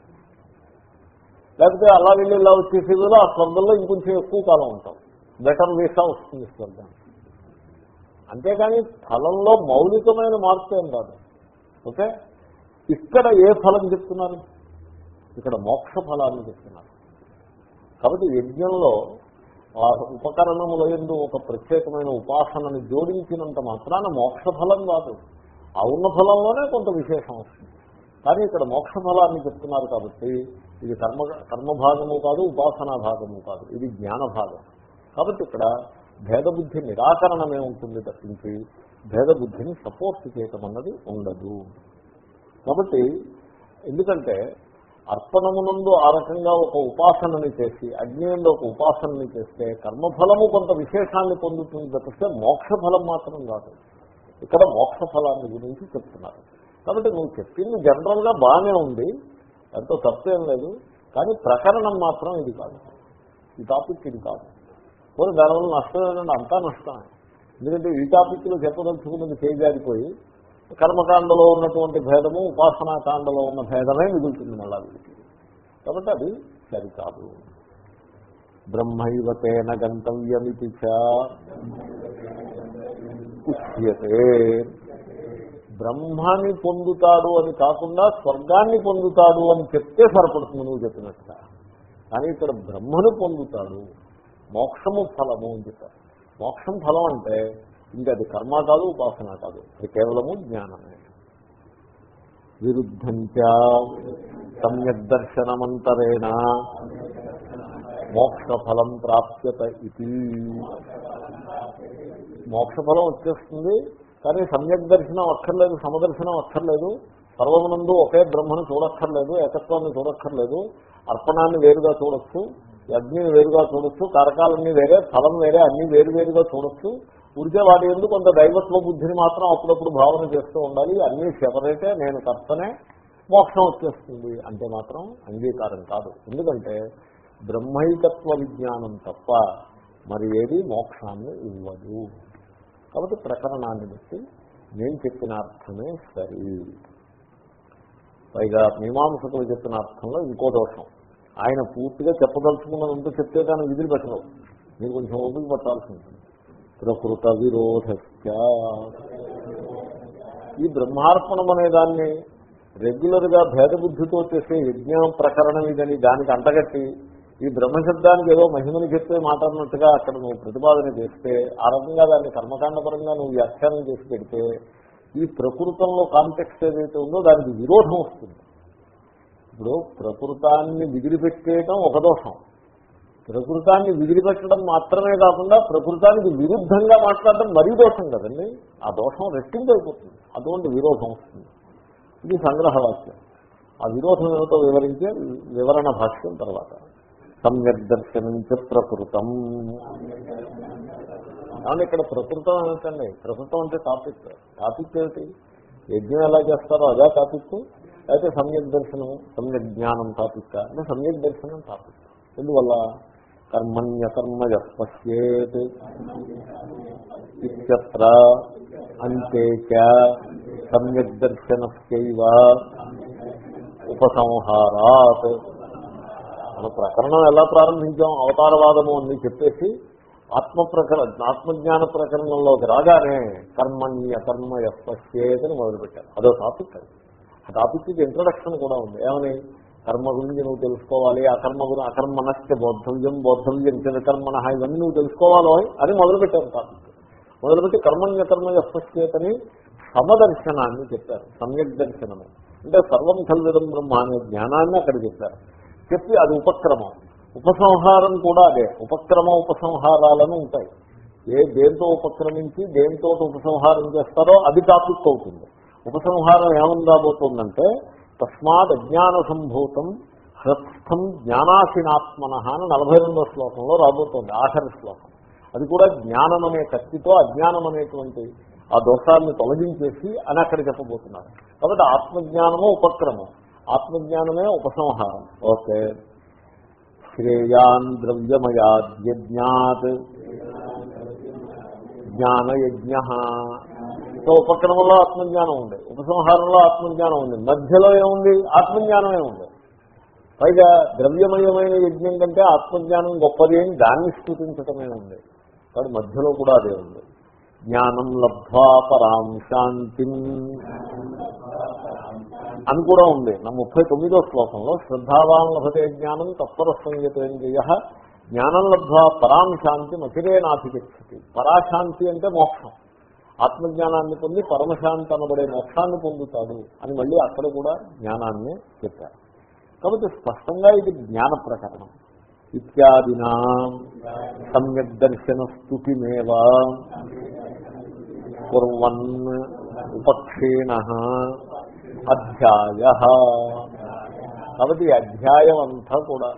లేకపోతే అలా వెళ్ళి ఇలా వచ్చేసేదిలో ఆ స్వర్గంలో ఇంకొంచెం ఎక్కువ కాలం ఉంటాం. బెటర్ వీసా వస్తుంది స్వర్గానికి అంతేకాని ఫలంలో మౌలికమైన మార్పు ఏం రాదు. ఓకే? ఇక్కడ ఏ ఫలం చెప్తున్నారు? ఇక్కడ మోక్ష ఫలాన్ని చెప్తున్నారు. కాబట్టి యజ్ఞంలో ఆ ఉపకరణముల ఎందు ఒక ప్రత్యేకమైన ఉపాసనని జోడించినంత మాత్రాన మోక్ష ఫలం కాదు ఆ ఉన్న ఫలంలోనే కొంత విశేషం వస్తుంది. కానీ ఇక్కడ మోక్ష ఫలాన్ని చెప్తున్నారు కాబట్టి ఇది కర్మ కర్మభాగము కాదు ఉపాసనా భాగము కాదు. ఇది జ్ఞాన భాగం. కాబట్టి ఇక్కడ భేదబుద్ధి నిరాకరణమే ఉంటుంది తప్పించి భేదబుద్ధిని సపోర్ట్ చేయటం అన్నది ఉండదు. కాబట్టి ఎందుకంటే అర్పణమునందు ఆ రకంగా ఒక ఉపాసనని చేసి అజ్ఞేయంలో ఒక ఉపాసనని చేస్తే కర్మఫలము కొంత విశేషాన్ని పొందుతుంది తప్పిస్తే మోక్ష ఫలం మాత్రం కాదు. ఇక్కడ మోక్ష ఫలాన్ని గురించి చెప్తున్నారు. కాబట్టి నువ్వు చెప్పింది జనరల్గా బాగానే ఉంది ఎంతో తప్పేం లేదు కానీ ప్రకరణం మాత్రం ఇది కాదు. ఈ టాపిక్ ఇది కాదు. పోనీ దానివల్ల నష్టం ఏంటంటే అంతా నష్టమే. ఎందుకంటే ఈ టాపిక్లో చెప్పదలుచుకున్నది చేజారిపోయి కర్మకాండలో ఉన్నటువంటి భేదము ఉపాసనాకాండలో ఉన్న భేదమే మిగులుతుంది మళ్ళా కాబట్టి అది సరికాదు. బ్రహ్మైవతేన గంతవ్యమితి ఉచ్యతే. బ్రహ్మాన్ని పొందుతాడు అని కాకుండా స్వర్గాన్ని పొందుతాడు అని చెప్తే సరిపడుతుంది నువ్వు చెప్పినట్టుగా. కానీ ఇక్కడ బ్రహ్మను పొందుతాడు. మోక్షము ఫలము అని చెప్పారు. మోక్షం ఫలం అంటే ఇంకా అది కర్మ కాదు ఉపాసన కాదు. అది కేవలము జ్ఞానమే. విరుద్ధంచ సమ్యక్ దర్శనమంతరేణ మోక్షఫలం ప్రాప్యత ఇది మోక్షఫలం వచ్చేస్తుంది కానీ సమ్యక్ దర్శనం అక్కర్లేదు సమదర్శనం అక్కర్లేదు. సర్వమునందు ఒకే బ్రహ్మను చూడక్కర్లేదు ఏకత్వాన్ని చూడక్కర్లేదు అర్పణాన్ని వేరుగా చూడొచ్చు. యజ్ఞని వేరుగా చూడొచ్చు కారకాలన్నీ వేరే ఫలం వేరే అన్ని వేరు వేరుగా చూడొచ్చు. ఉడితే వాటి ఎందుకు కొంత దైవత్వ బుద్ధిని మాత్రం అప్పుడప్పుడు భావన చేస్తూ ఉండాలి. అన్నీ సెపరేటే నేను కర్తనే మోక్షం వచ్చేస్తుంది అంటే మాత్రం అంగీకారం కాదు. ఎందుకంటే బ్రహ్మైకత్వ విజ్ఞానం తప్ప మరి ఏది మోక్షాన్ని ఇవ్వదు. కాబట్టి ప్రకరణాన్ని బట్టి నేను చెప్పిన అర్థమే సరి. పైగా మీమాంసకులు చెప్పిన అర్థంలో ఇంకో దోషం. ఆయన పూర్తిగా చెప్పదలుచుకున్నదంతా చెప్తే దాన్ని విధులు పెట్టరు. మీరు కొంచెం ఓపిక పట్టాల్సి ఉంటుంది. ప్రకృత విరోధస్య. ఈ బ్రహ్మార్పణం అనే దాన్ని రెగ్యులర్గా భేదబుద్ధితో చేసే యజ్ఞ ప్రకరణం ఇదని దానికి అంటగట్టి ఈ బ్రహ్మశబ్దానికి ఏదో మహిమని చెప్పే మాట అన్నట్టుగా అక్కడ నువ్వు ప్రతిపాదన చేస్తే ఆ రకంగా దాన్ని కర్మకాండపరంగా నువ్వు వ్యాఖ్యానం చేసి పెడితే ఈ ప్రకృతంలో కాంటెక్స్ట్ ఏదైతే ఉందో దానికి విరోధం వస్తుంది. ఇప్పుడు ప్రకృతాన్ని విదిలిపెట్టేయటం ఒక దోషం. ప్రకృతాన్ని విదిలిపెట్టడం మాత్రమే కాకుండా ప్రకృతానికి విరుద్ధంగా మాట్లాడడం మరీ దోషం కదండి. ఆ దోషం రెట్టింపు అయిపోతుంది. అటువంటి విరోధం వస్తుంది. ఇది సంగ్రహవాక్యం. ఆ విరోధం ఏమిటో వివరించే వివరణ భాష్యం తర్వాత. సమ్యక్ దర్శనం చ ప్రకృతం. కానీ ఇక్కడ ప్రకృతం ఏమిటండి? ప్రకృతం అంటే టాపిక్. టాపిక్ ఏమిటి? యజ్ఞం ఎలా చేస్తారో అదే టాపిక్. అయితే సమ్యక్ దర్శనం సమ్యక్ జ్ఞానం టాపిక్ అంటే సమ్యక్ దర్శనం టాపిక్ ఎందువల్ల? కర్మణ్యకర్మ పశ్యేత్ ఇత్యత్ర అంతే సమ్యక్ దర్శనస్యైవ ఉపసంహారాత్. మన ప్రకరణం ఎలా ప్రారంభించాం? అవతారవాదము అని చెప్పేసి ఆత్మ ప్రకరణ ఆత్మజ్ఞాన ప్రకరణంలోకి రాగానే కర్మణ్య కర్మ ఎస్పశ్యేతని మొదలుపెట్టారు. అదో టాపిక్ అది. ఆ టాపిక్కి ఇంట్రడక్షన్ కూడా ఉంది. ఏమని? కర్మ గురించి నువ్వు తెలుసుకోవాలి అకర్మ గురించి అకర్మనస్య బోద్ధవ్యం బోద్ధవ్యం చిన్న ఇవన్నీ నువ్వు తెలుసుకోవాలో అని మొదలుపెట్టారు టాపిక్. మొదలుపెట్టి కర్మణ్య కర్మ ఎస్పశ్యేతని సమదర్శనాన్ని చెప్పారు. సమ్యక్ దర్శనము. అంటే సర్వం కల్విదం బ్రహ్మ అనే జ్ఞానాన్ని అక్కడ చెప్పారు. చెప్పి అది ఉపక్రమం. ఉపసంహారం కూడా అదే. ఉపక్రమ ఉపసంహారాలను ఉంటాయి. ఏ దేంతో ఉపక్రమించి దేంతో ఉపసంహారం చేస్తారో అది టాపిక్ అవుతుంది. ఉపసంహారం ఏముందాబోతుందంటే తస్మాత్ అజ్ఞాన సంభూతం హృత్స్థం జ్ఞానాశీనాత్మన అని నలభై రెండో శ్లోకంలో రాబోతోంది ఆఖరి శ్లోకం. అది కూడా జ్ఞానం అనే కత్తితో అజ్ఞానం అనేటువంటి ఆ దోషాన్ని తొలగించేసి అని అక్కడ చెప్పబోతున్నారు. కాబట్టి ఆత్మజ్ఞానము ఉపక్రమం ఆత్మజ్ఞానమే ఉపసంహారం. ఓకే. శ్రేయాన్ ద్రవ్యమయాద్యజ్ఞాత్. జ్ఞానయజ్ఞ. సో ఉపక్రమంలో ఆత్మజ్ఞానం ఉంది ఉపసంహారంలో ఆత్మజ్ఞానం ఉంది మధ్యలో ఏముంది? ఆత్మజ్ఞానమే ఉంది. పైగా ద్రవ్యమయమైన యజ్ఞం కంటే ఆత్మజ్ఞానం గొప్పది అని దాన్ని స్థుతించటమే ఉంది. కానీ మధ్యలో కూడా అదే ఉంది. జ్ఞానం లబ్ధ్వా పరాం శాంతి అని కూడా ఉంది. నా ముప్పై తొమ్మిదో శ్లోకంలో శ్రద్ధావాన్ లభతే జ్ఞానం తత్పర సంగతేంద్రియ జ్ఞానం లబ్ధ్వా పరాం శాంతి మతిరేనాధిగచ్చతి పరాశాంతి అంటే మోక్షం. ఆత్మజ్ఞానాన్ని పొంది పరమశాంతి అనబడే మోక్షాన్ని పొందుతాడు అని మళ్ళీ అక్కడ కూడా జ్ఞానాన్ని చెప్పారు. కాబట్టి స్పష్టంగా ఇది జ్ఞాన ప్రకరణం. ఇత్యాదినా సమ్యక్ దర్శన స్థుతిమేవా కుర్వన్ ఉపక్షీణ అధ్యాయ. కాబట్టి ఈ అధ్యాయం అంతా కూడా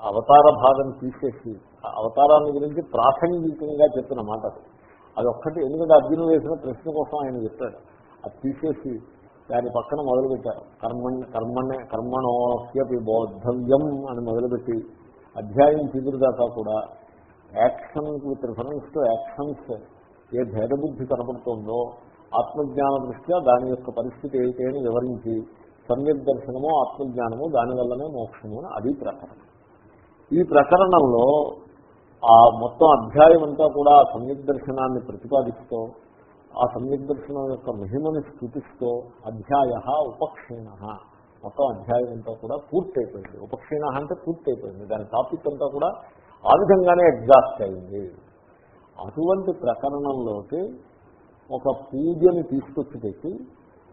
అవతార భాగం తీసేసి అవతారాన్ని గురించి ప్రాసంగికంగా చెప్పిన మాట అదొక్కటి. ఎందుకంటే అర్జును వేసిన ప్రశ్న కోసం ఆయన చెప్పాడు. అది తీసేసి దాని పక్కన మొదలుపెట్టారు. కర్మ కర్మనే కర్మణోస్యపి బోద్ధవ్యం అని మొదలుపెట్టి అధ్యాయం చిగురుదాకా కూడా action with reference to actions ఏ భేదబుద్ధి కనపడుతుందో ఆత్మజ్ఞాన దృష్ట్యా దాని యొక్క పరిస్థితి ఏమిటి అని వివరించి సమ్యక్ దర్శనము ఆత్మజ్ఞానము దానివల్లనే మోక్షము అని అది ప్రకరణం ఈ ప్రకరణంలో ఆ మొత్తం అధ్యాయం అంతా కూడా ఆ సమ్యక్ దర్శనాన్ని ప్రతిపాదిస్తూ ఆ సమ్యక్ దర్శనం యొక్క మహిమను స్థుతిస్తూ అధ్యాయ ఉపక్షీణ. మొత్తం అధ్యాయం అంతా కూడా పూర్తయిపోయింది. ఉపక్షీణ అంటే పూర్తయిపోయింది. దాని టాపిక్ అంతా కూడా ఆ విధంగానే ఎగ్జాస్ట్ అయింది. అటువంటి ప్రకరణంలోకి ఒక పూజని తీసుకొచ్చి పెట్టి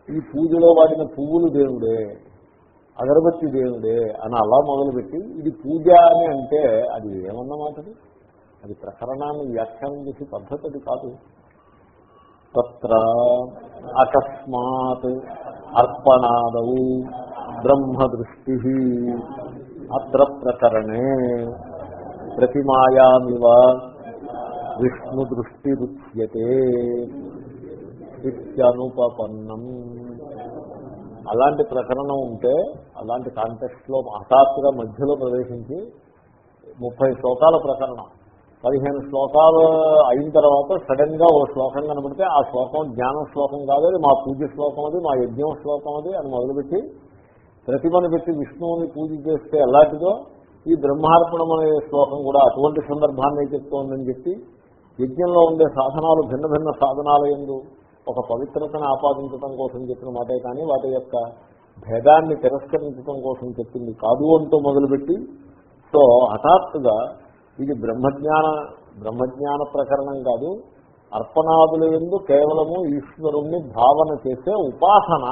ఈ పూజలో వాడిన పువ్వులు దేవుడే అగరబత్తి దేవుడే అని అలా మొదలుపెట్టి ఇది పూజ అని అంటే అది ఏమన్నమాటది? అది ప్రకరణాన్ని వ్యాఖ్యానం చేసే పద్ధతి అది కాదు. తత్ర అకస్మాత్ అర్పణాదవు బ్రహ్మదృష్టి అత్ర ప్రకరణే ప్రతిమాయామివ విష్ణు దృష్టి రుచ్యతే అలాంటి ప్రకరణం ఉంటే అలాంటి కాంటెక్స్ట్లో హఠాత్తుగా మధ్యలో ప్రవేశించి ముప్పై శ్లోకాల ప్రకరణం. పదిహేను శ్లోకాలు అయిన తర్వాత సడన్గా ఓ శ్లోకం కనబడితే ఆ శ్లోకం జ్ఞాన శ్లోకం కాదు అది మా పూజ శ్లోకం అది మా యజ్ఞం శ్లోకం అది అని మొదలుపెట్టి ప్రతిమను పెట్టి విష్ణువుని పూజ చేస్తే ఎలాంటిదో ఈ బ్రహ్మార్పణం అనే శ్లోకం కూడా అటువంటి సందర్భాన్ని చెప్తోందని చెప్పి యజ్ఞంలో ఉండే సాధనాలు భిన్న భిన్న సాధనాల ఎందు ఒక పవిత్రతను ఆపాదించడం కోసం చెప్పిన మాటే కానీ వాటి యొక్క భేదాన్ని తిరస్కరించడం కోసం చెప్పింది కాదు అంటూ మొదలుపెట్టి సో హఠాత్తుగా ఇది బ్రహ్మజ్ఞాన బ్రహ్మజ్ఞాన ప్రకరణం కాదు. అర్పణాదుల ఎందు కేవలము ఈశ్వరుణ్ణి భావన చేసే ఉపాసన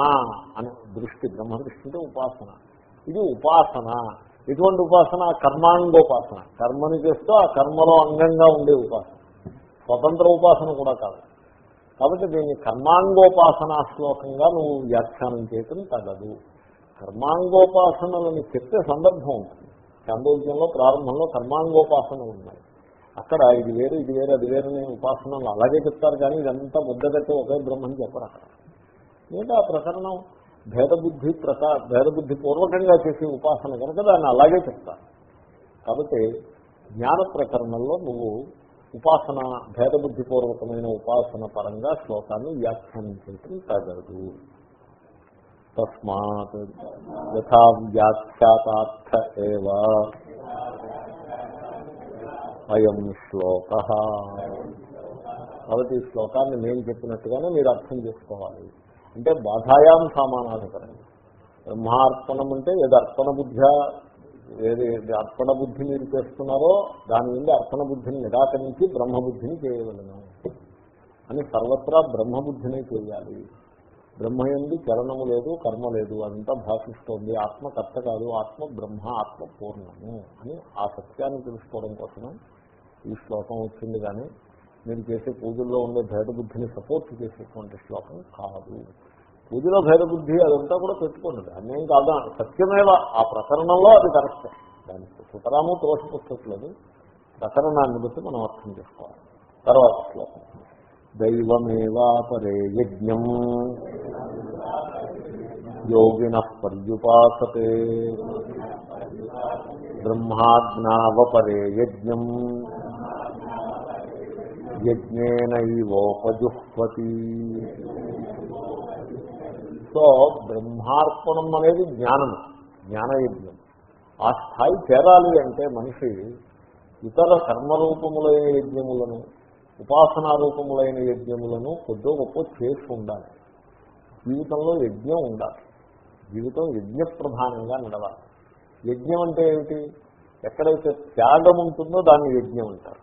అనే దృష్టి బ్రహ్మదృష్టి అంటే ఉపాసన. ఇది ఉపాసన. ఎటువంటి ఉపాసన కర్మాంగోపాసన. కర్మని చేస్తూ ఆ కర్మలో అంగంగా ఉండే ఉపాసన. స్వతంత్ర ఉపాసన కూడా కాదు. కాబట్టి దీన్ని కర్మాంగోపాసనా శ్లోకంగా నువ్వు వ్యాఖ్యానం చేయటం తగదు. కర్మాంగోపాసనలని చెప్పే సందర్భం ఉంటుంది. చాందోగ్యంలో ప్రారంభంలో కర్మాంగోపాసన ఉన్నాయి. అక్కడ ఇది వేరు ఇది వేరు అది వేరు నేను ఉపాసనలు అలాగే చెప్తారు కానీ ఇదంతా ముద్దగట్టి ఒకే బ్రహ్మని చెప్పరు అక్కడ. ఏంటంటే ఆ ప్రకరణం? భేదబుద్ధి ప్రకా భేదబుద్ధి పూర్వకంగా చేసే ఉపాసన కనుక దాన్ని అలాగే చెప్తారు. కాబట్టి జ్ఞాన ప్రకరణంలో నువ్వు ఉపాసన భేదబుద్ధిపూర్వకమైన ఉపాసన పరంగా శ్లోకాన్ని వ్యాఖ్యానించడం తగదు. తస్మాత్ యథా వ్యాఖ్యాతార్థ ఏవ. అయం శ్లోక. కాబట్టి ఈ శ్లోకాన్ని నేను చెప్పినట్టుగానే మీరు అర్థం చేసుకోవాలి. అంటే బాధాయాం సామానాధికరం బ్రహ్మార్పణం అంటే ఏది? అర్పణ బుద్ధ్యా ఏది? అర్పణ బుద్ధి మీరు చేస్తున్నారో దాని నుండి అర్పణ బుద్ధిని నిరాకరించి బ్రహ్మబుద్ధిని చేయగలను అని సర్వత్రా బ్రహ్మబుద్ధిని చేయాలి. బ్రహ్మయందు చలనము లేదు కర్మ లేదు అదంతా భాషిస్తోంది. ఆత్మ కర్త కాదు ఆత్మ బ్రహ్మ ఆత్మ పూర్ణము అని ఆ సత్యాన్ని తెలుసుకోవడం కోసమే ఈ శ్లోకం వచ్చింది కానీ మీరు చేసే పూజల్లో ఉండే భేదబుద్ధిని సపోర్ట్ చేసేటువంటి శ్లోకం కాదు. పూజలో భేదబుద్ధి అదంతా కూడా పెట్టుకోండి. అన్నేం కాదా? సత్యమేవ. ఆ ప్రకరణంలో అది కరెక్ట్. దానికి సుతరాము తోషపుచ్చట్లేదు ప్రకరణాన్ని బట్టి మనం అర్థం చేసుకోవాలి. తర్వాత శ్లోకం. దైవమేవాపరే యజ్ఞం యోగిన పర్యుపాసతే. బ్రహ్మాజ్ఞావపరే యజ్ఞం యజ్ఞేనైవోపజుహ్వతి. సో బ్రహ్మార్పణం అనేది జ్ఞానం జ్ఞానయజ్ఞం. ఆ స్థాయి చేరాలి అంటే మనిషి ఇతర కర్మరూపములైన యజ్ఞములను ఉపాసనా రూపములైన యజ్ఞములను కొద్దో గొప్ప చేసి ఉండాలి. జీవితంలో యజ్ఞం ఉండాలి. జీవితం యజ్ఞ ప్రధానంగా నడవాలి యజ్ఞం అంటే ఏమిటి? ఎక్కడైతే త్యాగం ఉంటుందో దాన్ని యజ్ఞం అంటారు.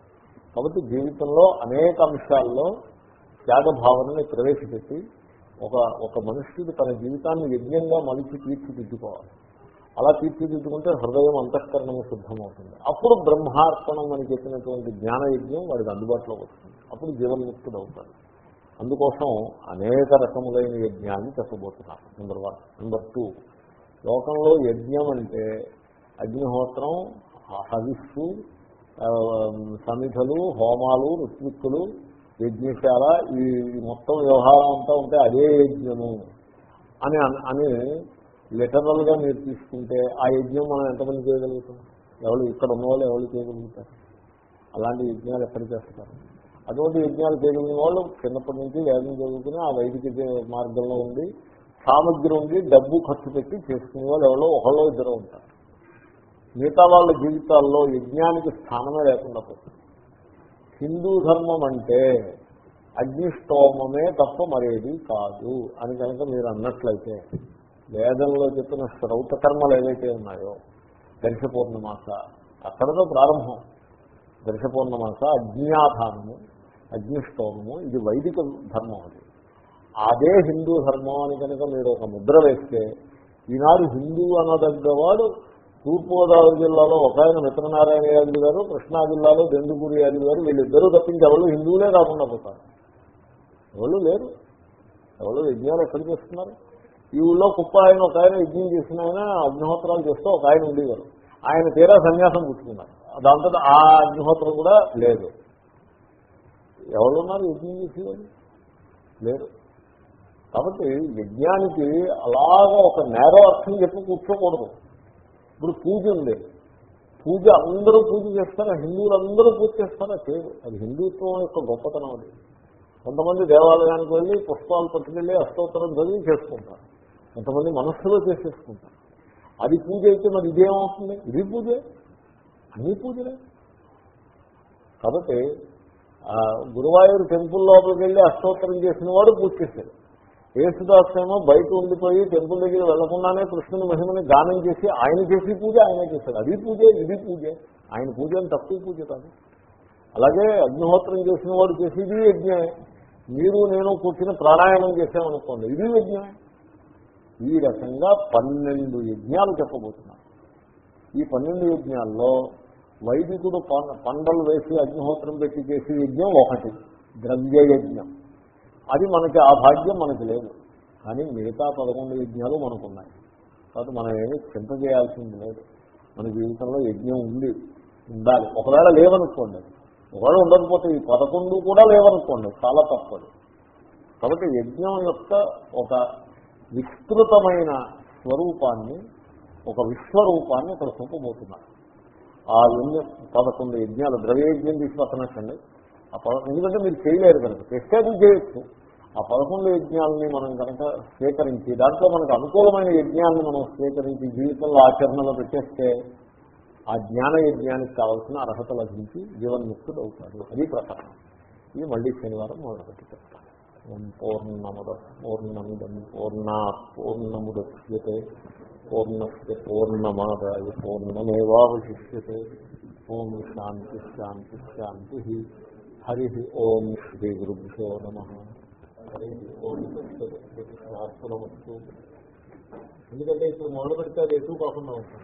కాబట్టి జీవితంలో అనేక అంశాల్లో త్యాగ భావనని ప్రవేశపెట్టి ఒక ఒక మనుష్యుడు తన జీవితాన్ని యజ్ఞంగా మలిచి తీర్చిదిద్దుకోవాలి. అలా తీర్చిదిద్దుకుంటే హృదయం అంతఃకరణము శుద్ధమవుతుంది. అప్పుడు బ్రహ్మార్పణం అని చెప్పినటువంటి జ్ఞాన యజ్ఞం వాడికి అందుబాటులోకి వస్తుంది. అప్పుడు జీవన్ముక్తుడు అవుతాడు అందుకోసం అనేక రకములైన యజ్ఞాన్ని చెప్పబోతున్నారు నెంబర్ వన్ నెంబర్ టూ లోకంలో యజ్ఞం అంటే అగ్నిహోత్రం హవిస్సు సమిధలు హోమాలు ఋత్విక్కులు యజ్ఞశాల ఈ మొత్తం వ్యవహారం అంతా ఉంటే అదే యజ్ఞము అని అన్- అని లిటరల్గా మీరు తీసుకుంటే ఆ యజ్ఞం మనం ఎంతమంది చేయగలుగుతాం? ఎవరు ఇక్కడ ఉన్న వాళ్ళు ఎవరు చేయగలుగుతారు? అలాంటి యజ్ఞాలు ఎక్కడ చేస్తారు? అటువంటి యజ్ఞాలు చేయగలిగిన వాళ్ళు చిన్నప్పటి నుంచి వేదం చదువుకుని ఆ వైదిక మార్గంలో ఉండి సామగ్రి ఉండి డబ్బు ఖర్చు పెట్టి చేసుకునే వాళ్ళు ఎవరో ఒకళ్ళో ఇద్దరు ఉంటారు. మిగతా వాళ్ళ జీవితాల్లో యజ్ఞానికి స్థానమే లేకుండా పోతుంది. హిందూ ధర్మం అంటే అగ్నిష్టోమమే తప్ప మరేది కాదు అని కనుక మీరు అన్నట్లయితే వేదంలో చెప్పిన శ్రౌత కర్మలు ఏవైతే ఉన్నాయో దర్శ పూర్ణమాస అక్కడతో ప్రారంభం. దర్శ పూర్ణమాస అజ్ఞాధానము అగ్నిష్టోమము ఇది వైదిక ధర్మం అది. అదే హిందూ ధర్మం అని కనుక మీరు ఒక ముద్ర వేస్తే ఈనాడు హిందూ అనదగ్గవాడు తూర్పుగోదావరి జిల్లాలో ఒక ఆయన మిత్రనారాయణ యాదవ్ గారు కృష్ణా జిల్లాలో దెందుకూరి యాదవ్ గారు వీళ్ళిద్దరూ తప్పించి ఎవరు హిందువులే కాకుండా పోతారు. ఎవరు లేరు. ఎవరు యజ్ఞాలు ఎక్కడ చేస్తున్నారు? ఈ ఊళ్ళో కుప్ప ఆయన ఒక ఆయన యజ్ఞం చేసిన ఆయన అగ్నిహోత్రాలు చేస్తూ ఒక ఆయన ఉండేవారు. ఆయన తీరా సన్యాసం పుచ్చుకున్నారు. దాంతో ఆ అగ్నిహోత్రం కూడా లేదు. ఎవరున్నారు యజ్ఞం చేసేవారు లేరు. కాబట్టి యజ్ఞానికి అలాగా ఒక నేరో అర్థం చెప్పి కూర్చోకూడదు. ఇప్పుడు పూజ ఉంది. పూజ అందరూ పూజ చేస్తారా? హిందువులు అందరూ పూజ చేస్తారా? చేయరు. అది హిందుత్వం యొక్క గొప్పతనం అది. కొంతమంది దేవాలయానికి వెళ్ళి పుష్పాలు పట్టుకెళ్ళి అష్టోత్తరం చదివి చేసుకుంటారు. కొంతమంది మనస్సులో చేసేసుకుంటారు. అది పూజ అయితే మరి ఇదేమవుతుంది ఇది పూజే? అన్ని పూజలే. కాబట్టి గురువాయూరు టెంపుల్ లోపలికి వెళ్ళి అష్టోత్తరం చేసిన వాడు పూజ చేశాడు. యేసుదాస్ ఏమో బయట ఉండిపోయి టెంపుల్ దగ్గర వెళ్ళకుండానే కృష్ణుని మహిమని గానం చేసి ఆయన చేసి పూజ ఆయనే చేశాడు. అది పూజే ఇది పూజే. ఆయన పూజ అని తక్కువ పూజ కాదు. అలాగే అగ్నిహోత్రం చేసిన వాడు చేసేది యజ్ఞమే. మీరు నేను కూర్చుని ప్రాణాయామం చేసామనుకోండి ఇది యజ్ఞమే. ఈ రకంగా పన్నెండు యజ్ఞాలు చెప్పబోతున్నాను ఈ పన్నెండు యజ్ఞాల్లో వైదికుడు పండలు వేసి అగ్నిహోత్రం పెట్టి చేసే యజ్ఞం ఒకటి ద్రవ్య యజ్ఞం. అది మనకి ఆ భాగ్యం మనకి లేదు. కానీ మిగతా పదకొండు యజ్ఞాలు మనకున్నాయి. కాబట్టి మనం ఏమి చింత చేయాల్సింది లేదు. మన జీవితంలో యజ్ఞం ఉంది ఉండాలి. ఒకవేళ లేవనుకోండి ఒకవేళ ఉండకపోతే ఈ పదకొండు కూడా లేవనుకోండి చాలా తప్పదు. కాబట్టి యజ్ఞం యొక్క ఒక విస్తృతమైన స్వరూపాన్ని ఒక విశ్వరూపాన్ని ఇక్కడ చూపబోతున్నారు. ఆ యజ్ఞ పదకొండు యజ్ఞాలు ద్రవ్యయజ్ఞం తీసి పక్కనట్టండి ఆ పద ఎందుకంటే మీరు చేయలేరు కనుక చేస్తే అది చేయొచ్చు. ఆ పదకొండు యజ్ఞాలని మనం కనుక స్వీకరించి దాంట్లో మనకు అనుకూలమైన యజ్ఞాలను మనం స్వీకరించి జీవితంలో ఆచరణలో పెట్టేస్తే ఆ జ్ఞాన యజ్ఞానికి కావాల్సిన అర్హత లభించి జీవన్ముక్తుడు అవుతాడు. అది ప్రకారం. ఇది మళ్ళీ శనివారం మొదలుపెట్టి చెప్తాను. ఓం పూర్ణముద పూర్ణమిదం పూర్ణా పూర్ణముద్యతే పూర్ణస్ పూర్ణమాదాయ పూర్ణమేవాశిష్యే ఓం శాంతి శాంతి శాంతి. హరి ఓం శ్రీ గురుభ్యో నమ. హరి ఓం తత్సత్. ఎందుకంటే ఇప్పుడు మొదలు పెడితే అది ఎక్కువ కాకుండా ఉంటుంది.